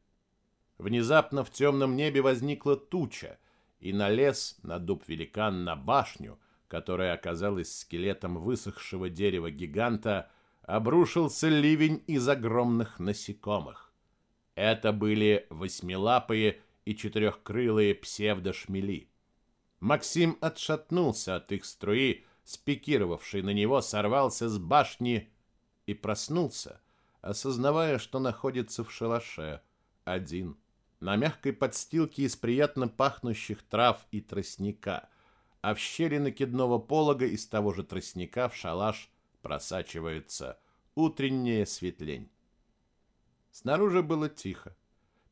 [SPEAKER 3] Внезапно в темном небе возникла туча, и налез на дуб великан на башню, которая оказалась скелетом высохшего дерева гиганта, обрушился ливень из огромных насекомых. Это были восьмилапые и четырехкрылые псевдошмели. Максим отшатнулся от их струи, спикировавший на него, сорвался с башни и проснулся, осознавая, что находится в шалаше, один, на мягкой подстилке из приятно пахнущих трав и тростника, а в щели накидного полога из того же тростника в шалаш просачивается утренняя светлень. Снаружи было тихо.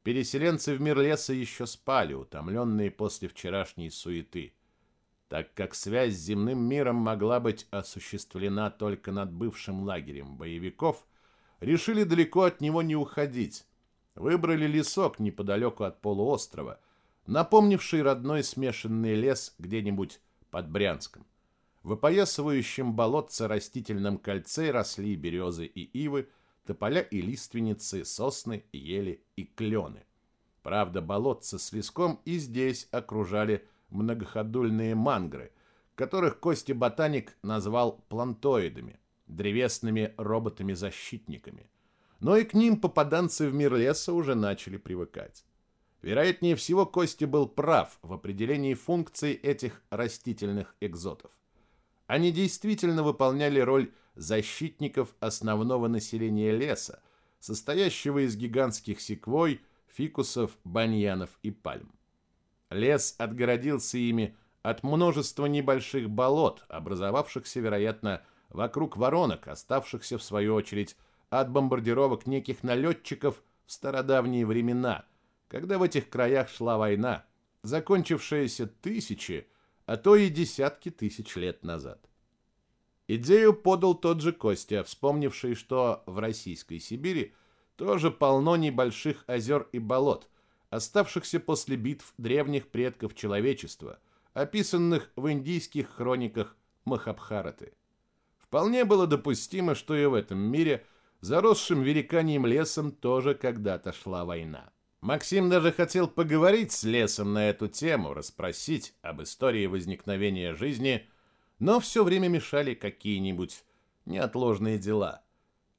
[SPEAKER 3] Переселенцы в мир леса еще спали, утомленные после вчерашней суеты, так как связь с земным миром могла быть осуществлена только над бывшим лагерем боевиков – решили далеко от него не уходить. Выбрали лесок неподалеку от полуострова, напомнивший родной смешанный лес где-нибудь под Брянском. В опоясывающем болотце растительном кольце росли березы и ивы, тополя и лиственницы, сосны, ели и клены. Правда, болотце с леском и здесь окружали многоходульные мангры, которых Кости Ботаник назвал плантоидами древесными роботами-защитниками. Но и к ним попаданцы в мир леса уже начали привыкать. Вероятнее всего, Кости был прав в определении функций этих растительных экзотов. Они действительно выполняли роль защитников основного населения леса, состоящего из гигантских секвой, фикусов, баньянов и пальм. Лес отгородился ими от множества небольших болот, образовавшихся, вероятно, вокруг воронок, оставшихся в свою очередь от бомбардировок неких налетчиков в стародавние времена, когда в этих краях шла война, закончившаяся тысячи, а то и десятки тысяч лет назад. Идею подал тот же Костя, вспомнивший, что в Российской Сибири тоже полно небольших озер и болот, оставшихся после битв древних предков человечества, описанных в индийских хрониках Махабхараты. Вполне было допустимо, что и в этом мире заросшим великаньим лесом тоже когда-то шла война. Максим даже хотел поговорить с лесом на эту тему, расспросить об истории возникновения жизни, но все время мешали какие-нибудь неотложные дела.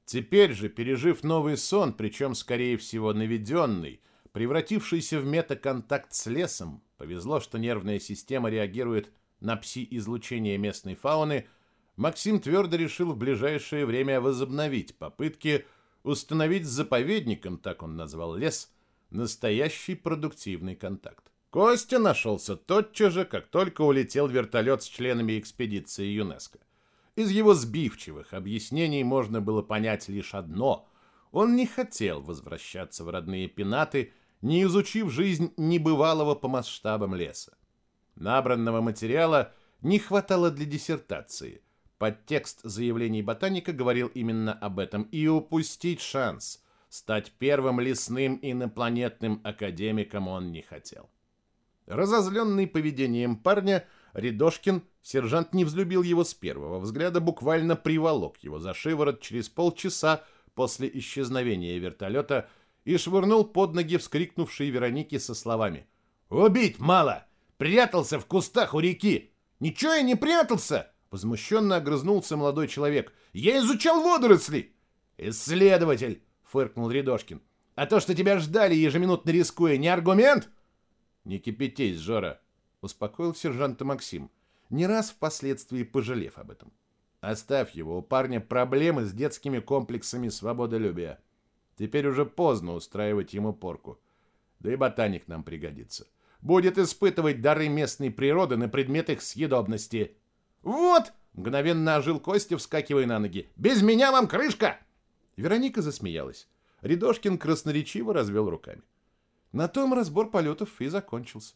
[SPEAKER 3] Теперь же, пережив новый сон, причем, скорее всего, наведенный, превратившийся в метаконтакт с лесом, повезло, что нервная система реагирует на пси-излучение местной фауны, Максим твердо решил в ближайшее время возобновить попытки установить с заповедником, так он назвал лес, Настоящий продуктивный контакт. Костя нашелся тотчас же, как только улетел вертолет с членами экспедиции ЮНЕСКО. Из его сбивчивых объяснений можно было понять лишь одно. Он не хотел возвращаться в родные пенаты, не изучив жизнь небывалого по масштабам леса. Набранного материала не хватало для диссертации. Подтекст заявлений ботаника говорил именно об этом. И упустить шанс – Стать первым лесным инопланетным академиком он не хотел. Разозленный поведением парня, Рядошкин, сержант не взлюбил его с первого взгляда, буквально приволок его за шиворот через полчаса после исчезновения вертолета и швырнул под ноги вскрикнувшей Веронике со словами «Убить мало! Прятался в кустах у реки! Ничего я не прятался!» Возмущенно огрызнулся молодой человек. «Я изучал водоросли!» «Исследователь! Фыркнул Рядошкин. А то, что тебя ждали, ежеминутно рискуя, не аргумент? Не кипятись, Жора, успокоил сержанта Максим, не раз впоследствии пожалев об этом. Оставь его, у парня проблемы с детскими комплексами свободолюбия. Теперь уже поздно устраивать ему порку. Да и ботаник нам пригодится. Будет испытывать дары местной природы на предмет их съедобности. Вот! Мгновенно ожил Костя, вскакивая на ноги. Без меня вам крышка! Вероника засмеялась. Рядошкин красноречиво развел руками. На том разбор полетов и закончился.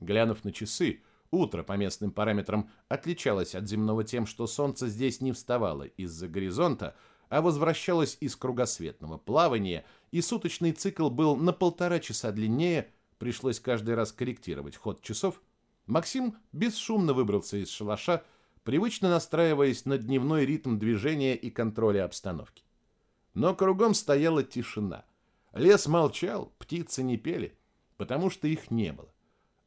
[SPEAKER 3] Глянув на часы, утро по местным параметрам отличалось от земного тем, что солнце здесь не вставало из-за горизонта, а возвращалось из кругосветного плавания, и суточный цикл был на полтора часа длиннее, пришлось каждый раз корректировать ход часов, Максим бесшумно выбрался из шалаша, привычно настраиваясь на дневной ритм движения и контроля обстановки. Но кругом стояла тишина. Лес молчал, птицы не пели, потому что их не было.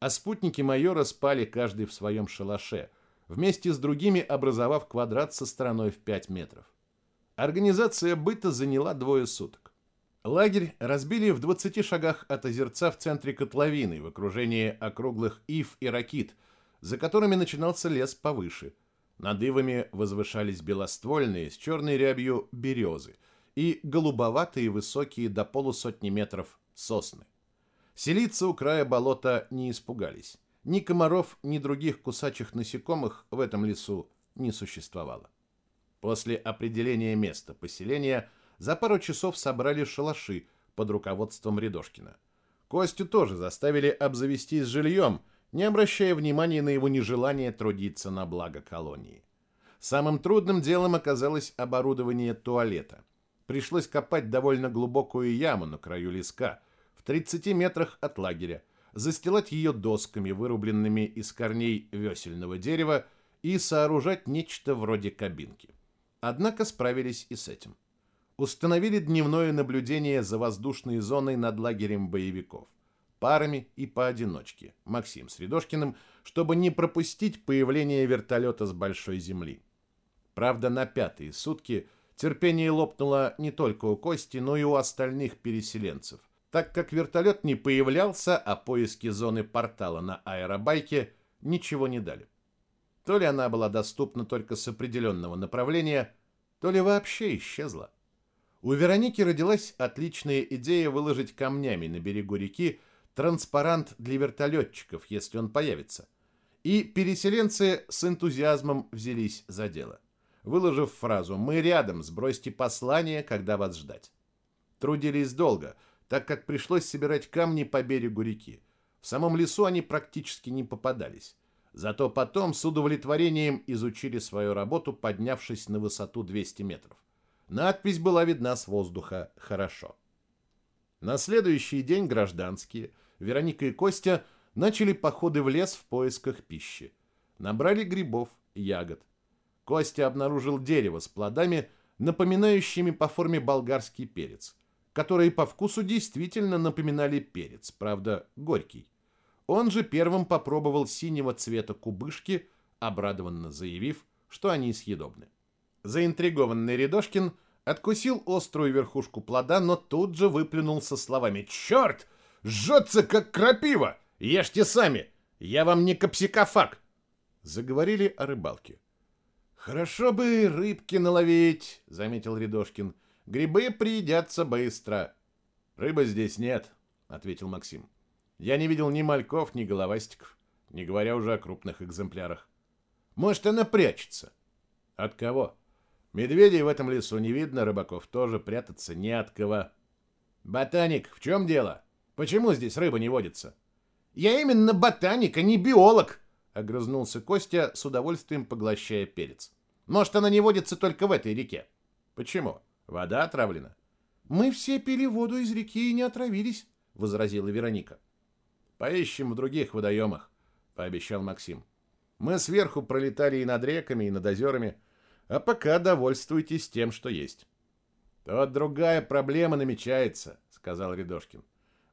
[SPEAKER 3] А спутники майора спали каждый в своем шалаше, вместе с другими образовав квадрат со стороной в 5 метров. Организация быта заняла двое суток. Лагерь разбили в 20 шагах от озерца в центре котловины, в окружении округлых ив и ракит, за которыми начинался лес повыше. Над ивами возвышались белоствольные с черной рябью березы – и голубоватые высокие до полусотни метров сосны. Селиться у края болота не испугались. Ни комаров, ни других кусачих насекомых в этом лесу не существовало. После определения места поселения за пару часов собрали шалаши под руководством Рядошкина. Костю тоже заставили обзавестись жильем, не обращая внимания на его нежелание трудиться на благо колонии. Самым трудным делом оказалось оборудование туалета пришлось копать довольно глубокую яму на краю леска, в 30 метрах от лагеря, застилать ее досками, вырубленными из корней весельного дерева, и сооружать нечто вроде кабинки. Однако справились и с этим. Установили дневное наблюдение за воздушной зоной над лагерем боевиков. Парами и поодиночке, Максим с Рядошкиным, чтобы не пропустить появление вертолета с большой земли. Правда, на пятые сутки – Терпение лопнуло не только у Кости, но и у остальных переселенцев, так как вертолет не появлялся, а поиски зоны портала на аэробайке ничего не дали. То ли она была доступна только с определенного направления, то ли вообще исчезла. У Вероники родилась отличная идея выложить камнями на берегу реки транспарант для вертолетчиков, если он появится. И переселенцы с энтузиазмом взялись за дело выложив фразу «Мы рядом, сбросьте послание, когда вас ждать». Трудились долго, так как пришлось собирать камни по берегу реки. В самом лесу они практически не попадались. Зато потом с удовлетворением изучили свою работу, поднявшись на высоту 200 метров. Надпись была видна с воздуха «Хорошо». На следующий день гражданские, Вероника и Костя, начали походы в лес в поисках пищи. Набрали грибов, ягод. Костя обнаружил дерево с плодами, напоминающими по форме болгарский перец, которые по вкусу действительно напоминали перец, правда, горький. Он же первым попробовал синего цвета кубышки, обрадованно заявив, что они съедобны. Заинтригованный Рядошкин откусил острую верхушку плода, но тут же выплюнул со словами «Черт! Жжется, как крапива! Ешьте сами! Я вам не капсикофаг!» Заговорили о рыбалке. «Хорошо бы рыбки наловить», — заметил Рядошкин. «Грибы приедятся быстро». «Рыбы здесь нет», — ответил Максим. «Я не видел ни мальков, ни головастиков, не говоря уже о крупных экземплярах. Может, она прячется». «От кого?» «Медведей в этом лесу не видно, рыбаков тоже прятаться не от кого». «Ботаник, в чем дело? Почему здесь рыба не водится?» «Я именно ботаник, а не биолог», — огрызнулся Костя, с удовольствием поглощая перец. «Может, она не водится только в этой реке?» «Почему? Вода отравлена?» «Мы все пили воду из реки и не отравились», — возразила Вероника. «Поищем в других водоемах», — пообещал Максим. «Мы сверху пролетали и над реками, и над озерами, а пока довольствуйтесь тем, что есть». «Тут другая проблема намечается», — сказал Рядошкин.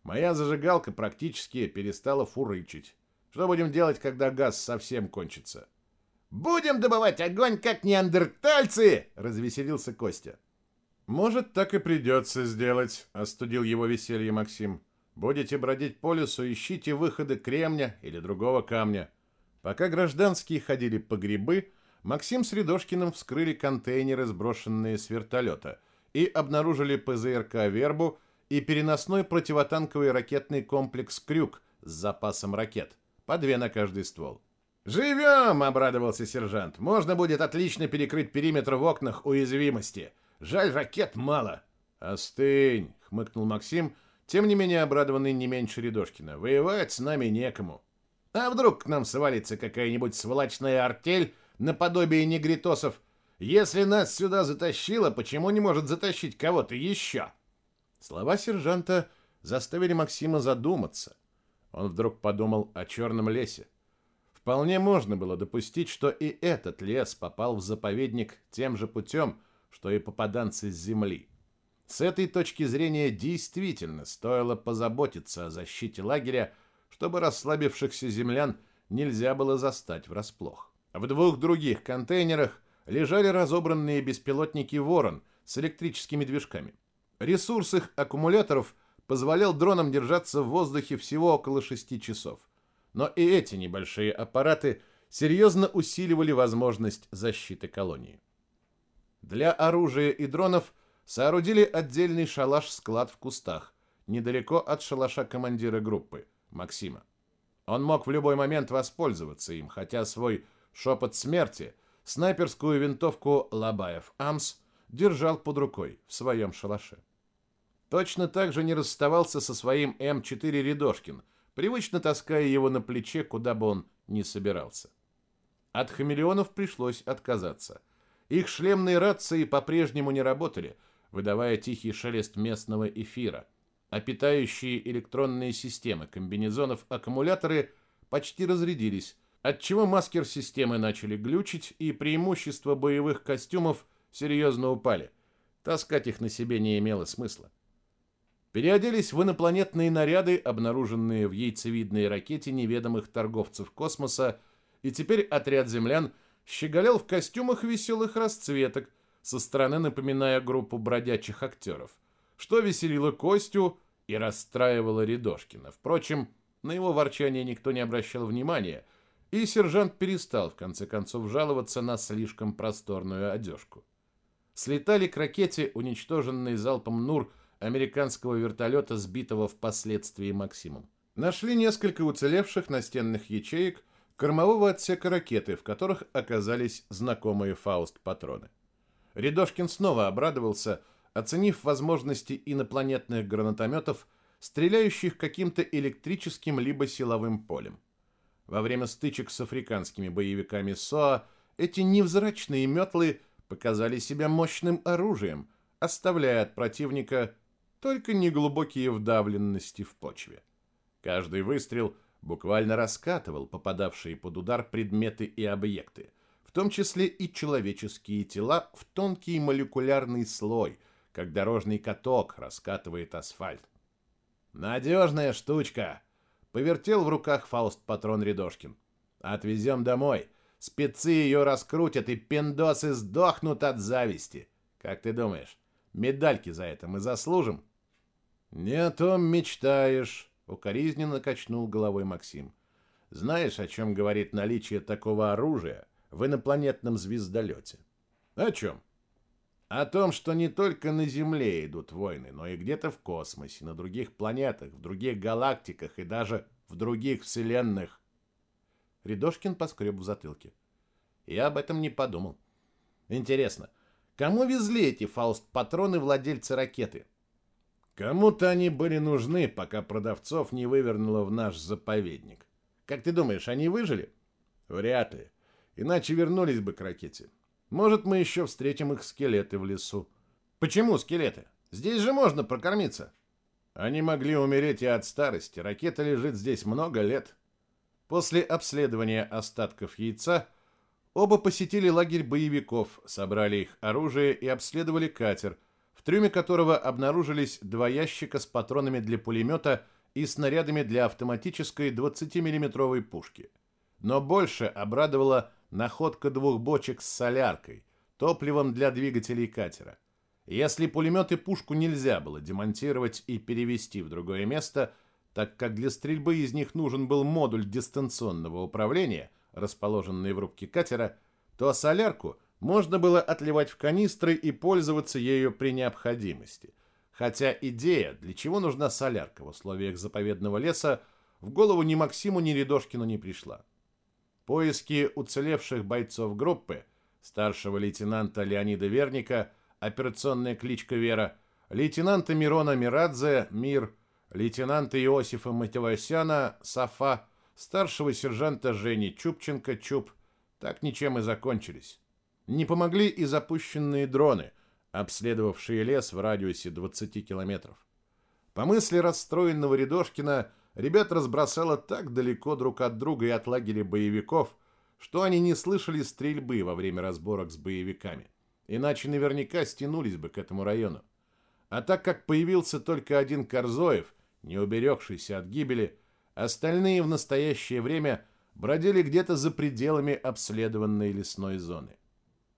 [SPEAKER 3] Моя зажигалка практически перестала фурычить. Что будем делать, когда газ совсем кончится? Будем добывать огонь, как неандертальцы, развеселился Костя. Может, так и придется сделать, остудил его веселье Максим. Будете бродить по лесу, ищите выходы кремня или другого камня. Пока гражданские ходили по грибы, Максим с Рядошкиным вскрыли контейнеры, сброшенные с вертолета, и обнаружили ПЗРК «Вербу», и переносной противотанковый ракетный комплекс «Крюк» с запасом ракет, по две на каждый ствол. «Живем!» — обрадовался сержант. «Можно будет отлично перекрыть периметр в окнах уязвимости. Жаль, ракет мало». «Остынь!» — хмыкнул Максим, тем не менее обрадованный не меньше Рядошкина. «Воевать с нами некому. А вдруг к нам свалится какая-нибудь сволочная артель наподобие негритосов? Если нас сюда затащило, почему не может затащить кого-то еще?» Слова сержанта заставили Максима задуматься. Он вдруг подумал о черном лесе. Вполне можно было допустить, что и этот лес попал в заповедник тем же путем, что и попаданцы с земли. С этой точки зрения действительно стоило позаботиться о защите лагеря, чтобы расслабившихся землян нельзя было застать врасплох. В двух других контейнерах лежали разобранные беспилотники «Ворон» с электрическими движками. Ресурс их аккумуляторов позволял дронам держаться в воздухе всего около 6 часов. Но и эти небольшие аппараты серьезно усиливали возможность защиты колонии. Для оружия и дронов соорудили отдельный шалаш-склад в кустах, недалеко от шалаша командира группы, Максима. Он мог в любой момент воспользоваться им, хотя свой «шепот смерти», снайперскую винтовку Лабаев Амс держал под рукой в своем шалаше. Точно так же не расставался со своим М4 Рядошкин, привычно таская его на плече, куда бы он ни собирался. От хамелеонов пришлось отказаться. Их шлемные рации по-прежнему не работали, выдавая тихий шелест местного эфира, а питающие электронные системы комбинезонов аккумуляторы почти разрядились, отчего маскер-системы начали глючить, и преимущества боевых костюмов серьезно упали. Таскать их на себе не имело смысла переоделись в инопланетные наряды, обнаруженные в яйцевидной ракете неведомых торговцев космоса, и теперь отряд землян щеголял в костюмах веселых расцветок, со стороны напоминая группу бродячих актеров, что веселило Костю и расстраивало Рядошкина. Впрочем, на его ворчание никто не обращал внимания, и сержант перестал в конце концов жаловаться на слишком просторную одежку. Слетали к ракете, уничтоженной залпом Нур, американского вертолета, сбитого впоследствии Максимом. Нашли несколько уцелевших настенных ячеек кормового отсека ракеты, в которых оказались знакомые Фауст-патроны. Рядошкин снова обрадовался, оценив возможности инопланетных гранатометов, стреляющих каким-то электрическим либо силовым полем. Во время стычек с африканскими боевиками СОА эти невзрачные метлы показали себя мощным оружием, оставляя от противника только неглубокие вдавленности в почве. Каждый выстрел буквально раскатывал попадавшие под удар предметы и объекты, в том числе и человеческие тела, в тонкий молекулярный слой, как дорожный каток раскатывает асфальт. «Надежная штучка!» — повертел в руках Фауст патрон Рядошкин. «Отвезем домой. Спецы ее раскрутят, и пиндосы сдохнут от зависти. Как ты думаешь, медальки за это мы заслужим?» «Не о том мечтаешь», — укоризненно качнул головой Максим. «Знаешь, о чем говорит наличие такого оружия в инопланетном звездолете?» «О чем?» «О том, что не только на Земле идут войны, но и где-то в космосе, на других планетах, в других галактиках и даже в других вселенных». Рядошкин поскреб в затылке. «Я об этом не подумал. Интересно, кому везли эти фауст-патроны владельцы ракеты?» Кому-то они были нужны, пока продавцов не вывернуло в наш заповедник. Как ты думаешь, они выжили? Вряд ли. Иначе вернулись бы к ракете. Может, мы еще встретим их скелеты в лесу. Почему скелеты? Здесь же можно прокормиться. Они могли умереть и от старости. Ракета лежит здесь много лет. После обследования остатков яйца оба посетили лагерь боевиков, собрали их оружие и обследовали катер – трюме которого обнаружились два ящика с патронами для пулемета и снарядами для автоматической 20-миллиметровой пушки. Но больше обрадовала находка двух бочек с соляркой, топливом для двигателей катера. Если пулемет и пушку нельзя было демонтировать и перевести в другое место, так как для стрельбы из них нужен был модуль дистанционного управления, расположенный в рубке катера, то солярку – можно было отливать в канистры и пользоваться ею при необходимости. Хотя идея, для чего нужна солярка в условиях заповедного леса, в голову ни Максиму, ни Рядошкину не пришла. Поиски уцелевших бойцов группы, старшего лейтенанта Леонида Верника, операционная кличка Вера, лейтенанта Мирона Мирадзе, Мир, лейтенанта Иосифа Матевосяна, Сафа, старшего сержанта Жени Чупченко, Чуп, так ничем и закончились. Не помогли и запущенные дроны, обследовавшие лес в радиусе 20 километров. По мысли расстроенного Рядошкина, ребят разбросало так далеко друг от друга и от лагеря боевиков, что они не слышали стрельбы во время разборок с боевиками. Иначе наверняка стянулись бы к этому району. А так как появился только один Корзоев, не уберегшийся от гибели, остальные в настоящее время бродили где-то за пределами обследованной лесной зоны.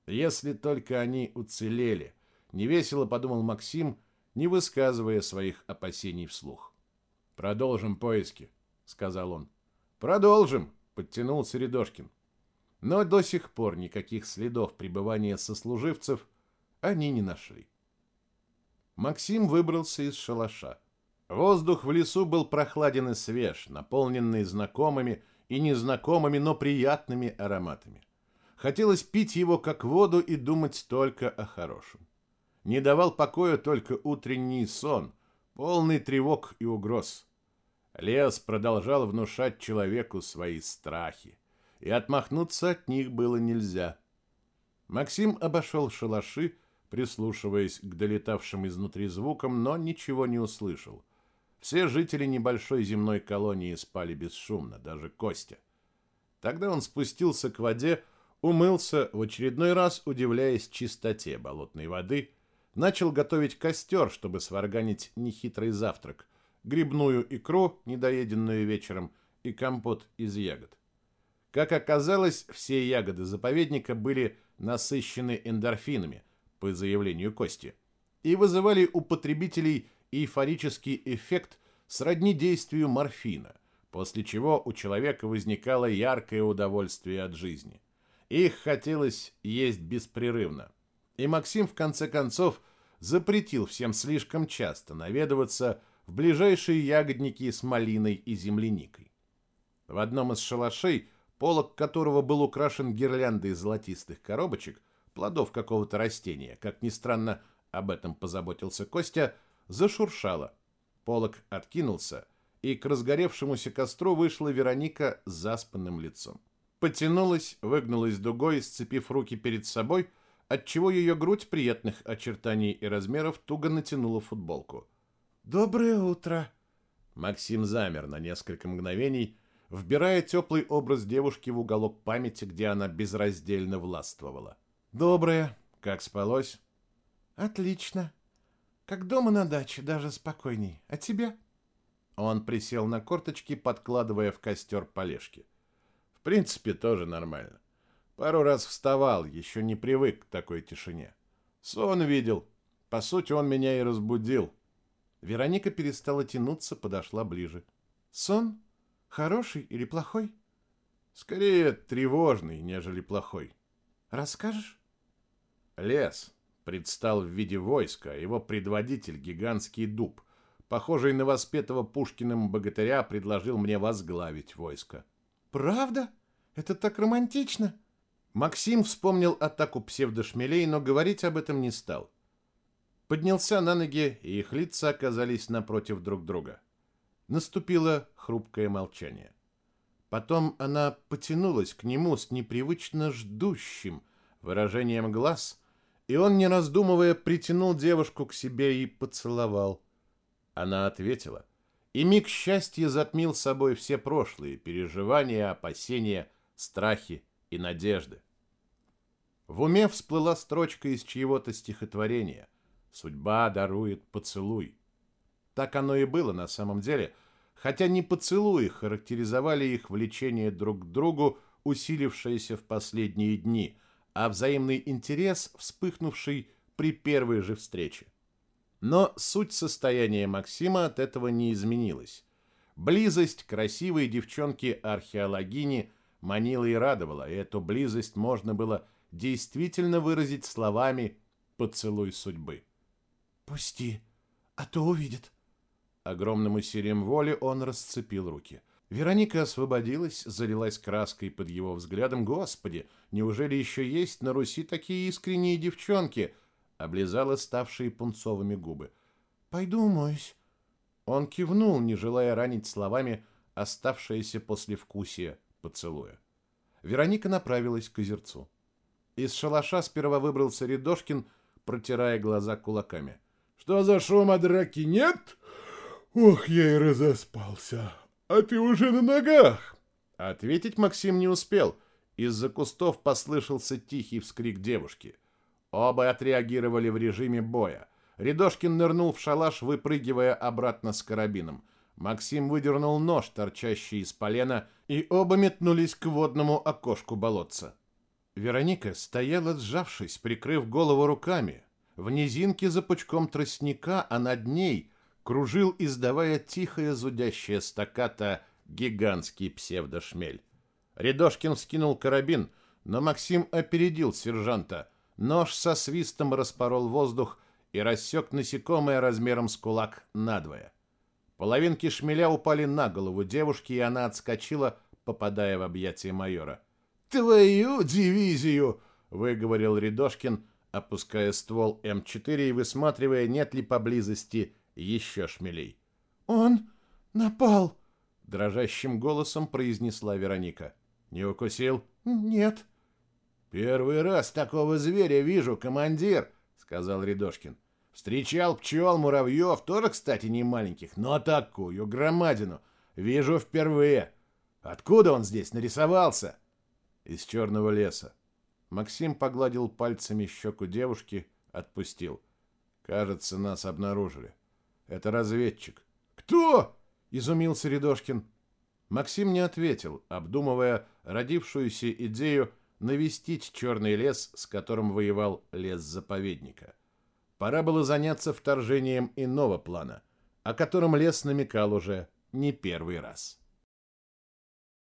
[SPEAKER 3] Если только они уцелели, невесело подумал Максим, не высказывая своих опасений вслух. Продолжим поиски, сказал он. Продолжим, подтянулся Рядошкин. Но до сих пор никаких следов пребывания сослуживцев они не нашли. Максим выбрался из шалаша. Воздух в лесу был прохладен и свеж, наполненный знакомыми и незнакомыми, но приятными ароматами. Хотелось пить его как воду и думать только о хорошем. Не давал покоя только утренний сон, полный тревог и угроз. Лес продолжал внушать человеку свои страхи, и отмахнуться от них было нельзя. Максим обошел шалаши, прислушиваясь к долетавшим изнутри звукам, но ничего не услышал. Все жители небольшой земной колонии спали бесшумно, даже Костя. Тогда он спустился к воде, умылся, в очередной раз удивляясь чистоте болотной воды, начал готовить костер, чтобы сварганить нехитрый завтрак, грибную икру, недоеденную вечером, и компот из ягод. Как оказалось, все ягоды заповедника были насыщены эндорфинами, по заявлению Кости, и вызывали у потребителей эйфорический эффект сродни действию морфина, после чего у человека возникало яркое удовольствие от жизни. Их хотелось есть беспрерывно. И Максим в конце концов запретил всем слишком часто наведываться в ближайшие ягодники с малиной и земляникой. В одном из шалашей, полок которого был украшен гирляндой золотистых коробочек, плодов какого-то растения, как ни странно, об этом позаботился Костя, зашуршало. Полок откинулся, и к разгоревшемуся костру вышла Вероника с заспанным лицом потянулась, выгнулась дугой, сцепив руки перед собой, отчего ее грудь приятных очертаний и размеров туго натянула футболку. «Доброе утро!» Максим замер на несколько мгновений,
[SPEAKER 1] вбирая теплый образ девушки в уголок памяти, где она безраздельно властвовала.
[SPEAKER 3] «Доброе. Как спалось?»
[SPEAKER 2] «Отлично. Как дома на даче, даже спокойней. А тебе?»
[SPEAKER 1] Он присел на корточки, подкладывая в костер полежки. Принципе, тоже нормально. Пару раз вставал, еще не привык к такой тишине. Сон видел. По сути, он меня и разбудил.
[SPEAKER 3] Вероника перестала тянуться, подошла ближе.
[SPEAKER 2] «Сон? Хороший или плохой?»
[SPEAKER 1] «Скорее тревожный, нежели плохой».
[SPEAKER 2] «Расскажешь?»
[SPEAKER 1] Лес предстал в виде войска, его предводитель — гигантский дуб. Похожий на воспетого Пушкиным богатыря предложил мне возглавить войско.
[SPEAKER 2] «Правда? Это так романтично!»
[SPEAKER 1] Максим вспомнил атаку псевдошмелей, но говорить об этом не стал. Поднялся на ноги, и их лица оказались напротив друг друга. Наступило хрупкое молчание. Потом она потянулась к нему с непривычно ждущим выражением глаз, и он, не раздумывая, притянул девушку к себе и поцеловал. Она ответила, и миг счастья затмил собой все прошлые переживания, опасения, страхи и надежды. В уме всплыла строчка из чьего-то стихотворения «Судьба дарует поцелуй». Так оно и было на самом деле, хотя не поцелуи характеризовали их влечение друг к другу, усилившееся в последние дни, а взаимный интерес, вспыхнувший при первой же встрече. Но суть состояния Максима от этого не изменилась. Близость красивой девчонки-археологини манила и радовала, и эту близость можно было действительно выразить словами «поцелуй судьбы».
[SPEAKER 2] «Пусти, а то увидит».
[SPEAKER 1] Огромным усилием воли он расцепил руки.
[SPEAKER 3] Вероника освободилась, залилась краской под его взглядом. «Господи, неужели еще есть на Руси такие искренние девчонки?» Облизала ставшие пунцовыми губы.
[SPEAKER 2] «Пойду умоюсь».
[SPEAKER 3] Он кивнул, не желая ранить словами оставшееся послевкусие поцелуя. Вероника направилась к озерцу. Из шалаша сперва выбрался Рядошкин, протирая глаза кулаками.
[SPEAKER 4] «Что за шум, а драки нет? Ох, я и разоспался. А ты уже на ногах!»
[SPEAKER 3] Ответить Максим не успел. Из-за кустов послышался тихий вскрик девушки. Оба отреагировали в режиме боя. Рядошкин нырнул в шалаш, выпрыгивая обратно с карабином. Максим выдернул нож, торчащий из полена, и оба метнулись к водному окошку болотца. Вероника стояла сжавшись, прикрыв голову руками. В низинке за пучком тростника, а над ней кружил, издавая тихое зудящее стаката, гигантский псевдошмель. Рядошкин скинул карабин, но Максим опередил сержанта. Нож со свистом распорол воздух и рассек насекомое размером с кулак надвое. Половинки шмеля упали на голову девушки, и она отскочила, попадая в объятия майора.
[SPEAKER 4] «Твою дивизию!»
[SPEAKER 3] — выговорил Рядошкин, опуская ствол М4 и высматривая, нет ли поблизости еще шмелей.
[SPEAKER 2] «Он напал!»
[SPEAKER 3] — дрожащим голосом произнесла Вероника. «Не укусил?»
[SPEAKER 2] «Нет».
[SPEAKER 4] «Первый раз такого зверя вижу, командир», — сказал Рядошкин. «Встречал пчел, муравьев, тоже, кстати, не маленьких, но такую громадину вижу впервые. Откуда он здесь нарисовался?»
[SPEAKER 3] из черного леса. Максим погладил пальцами щеку девушки, отпустил. Кажется, нас обнаружили. Это разведчик.
[SPEAKER 4] Кто?
[SPEAKER 3] Изумился Рядошкин. Максим не ответил, обдумывая родившуюся идею навестить черный лес, с которым воевал лес заповедника. Пора было заняться вторжением иного плана, о котором лес намекал уже не первый раз.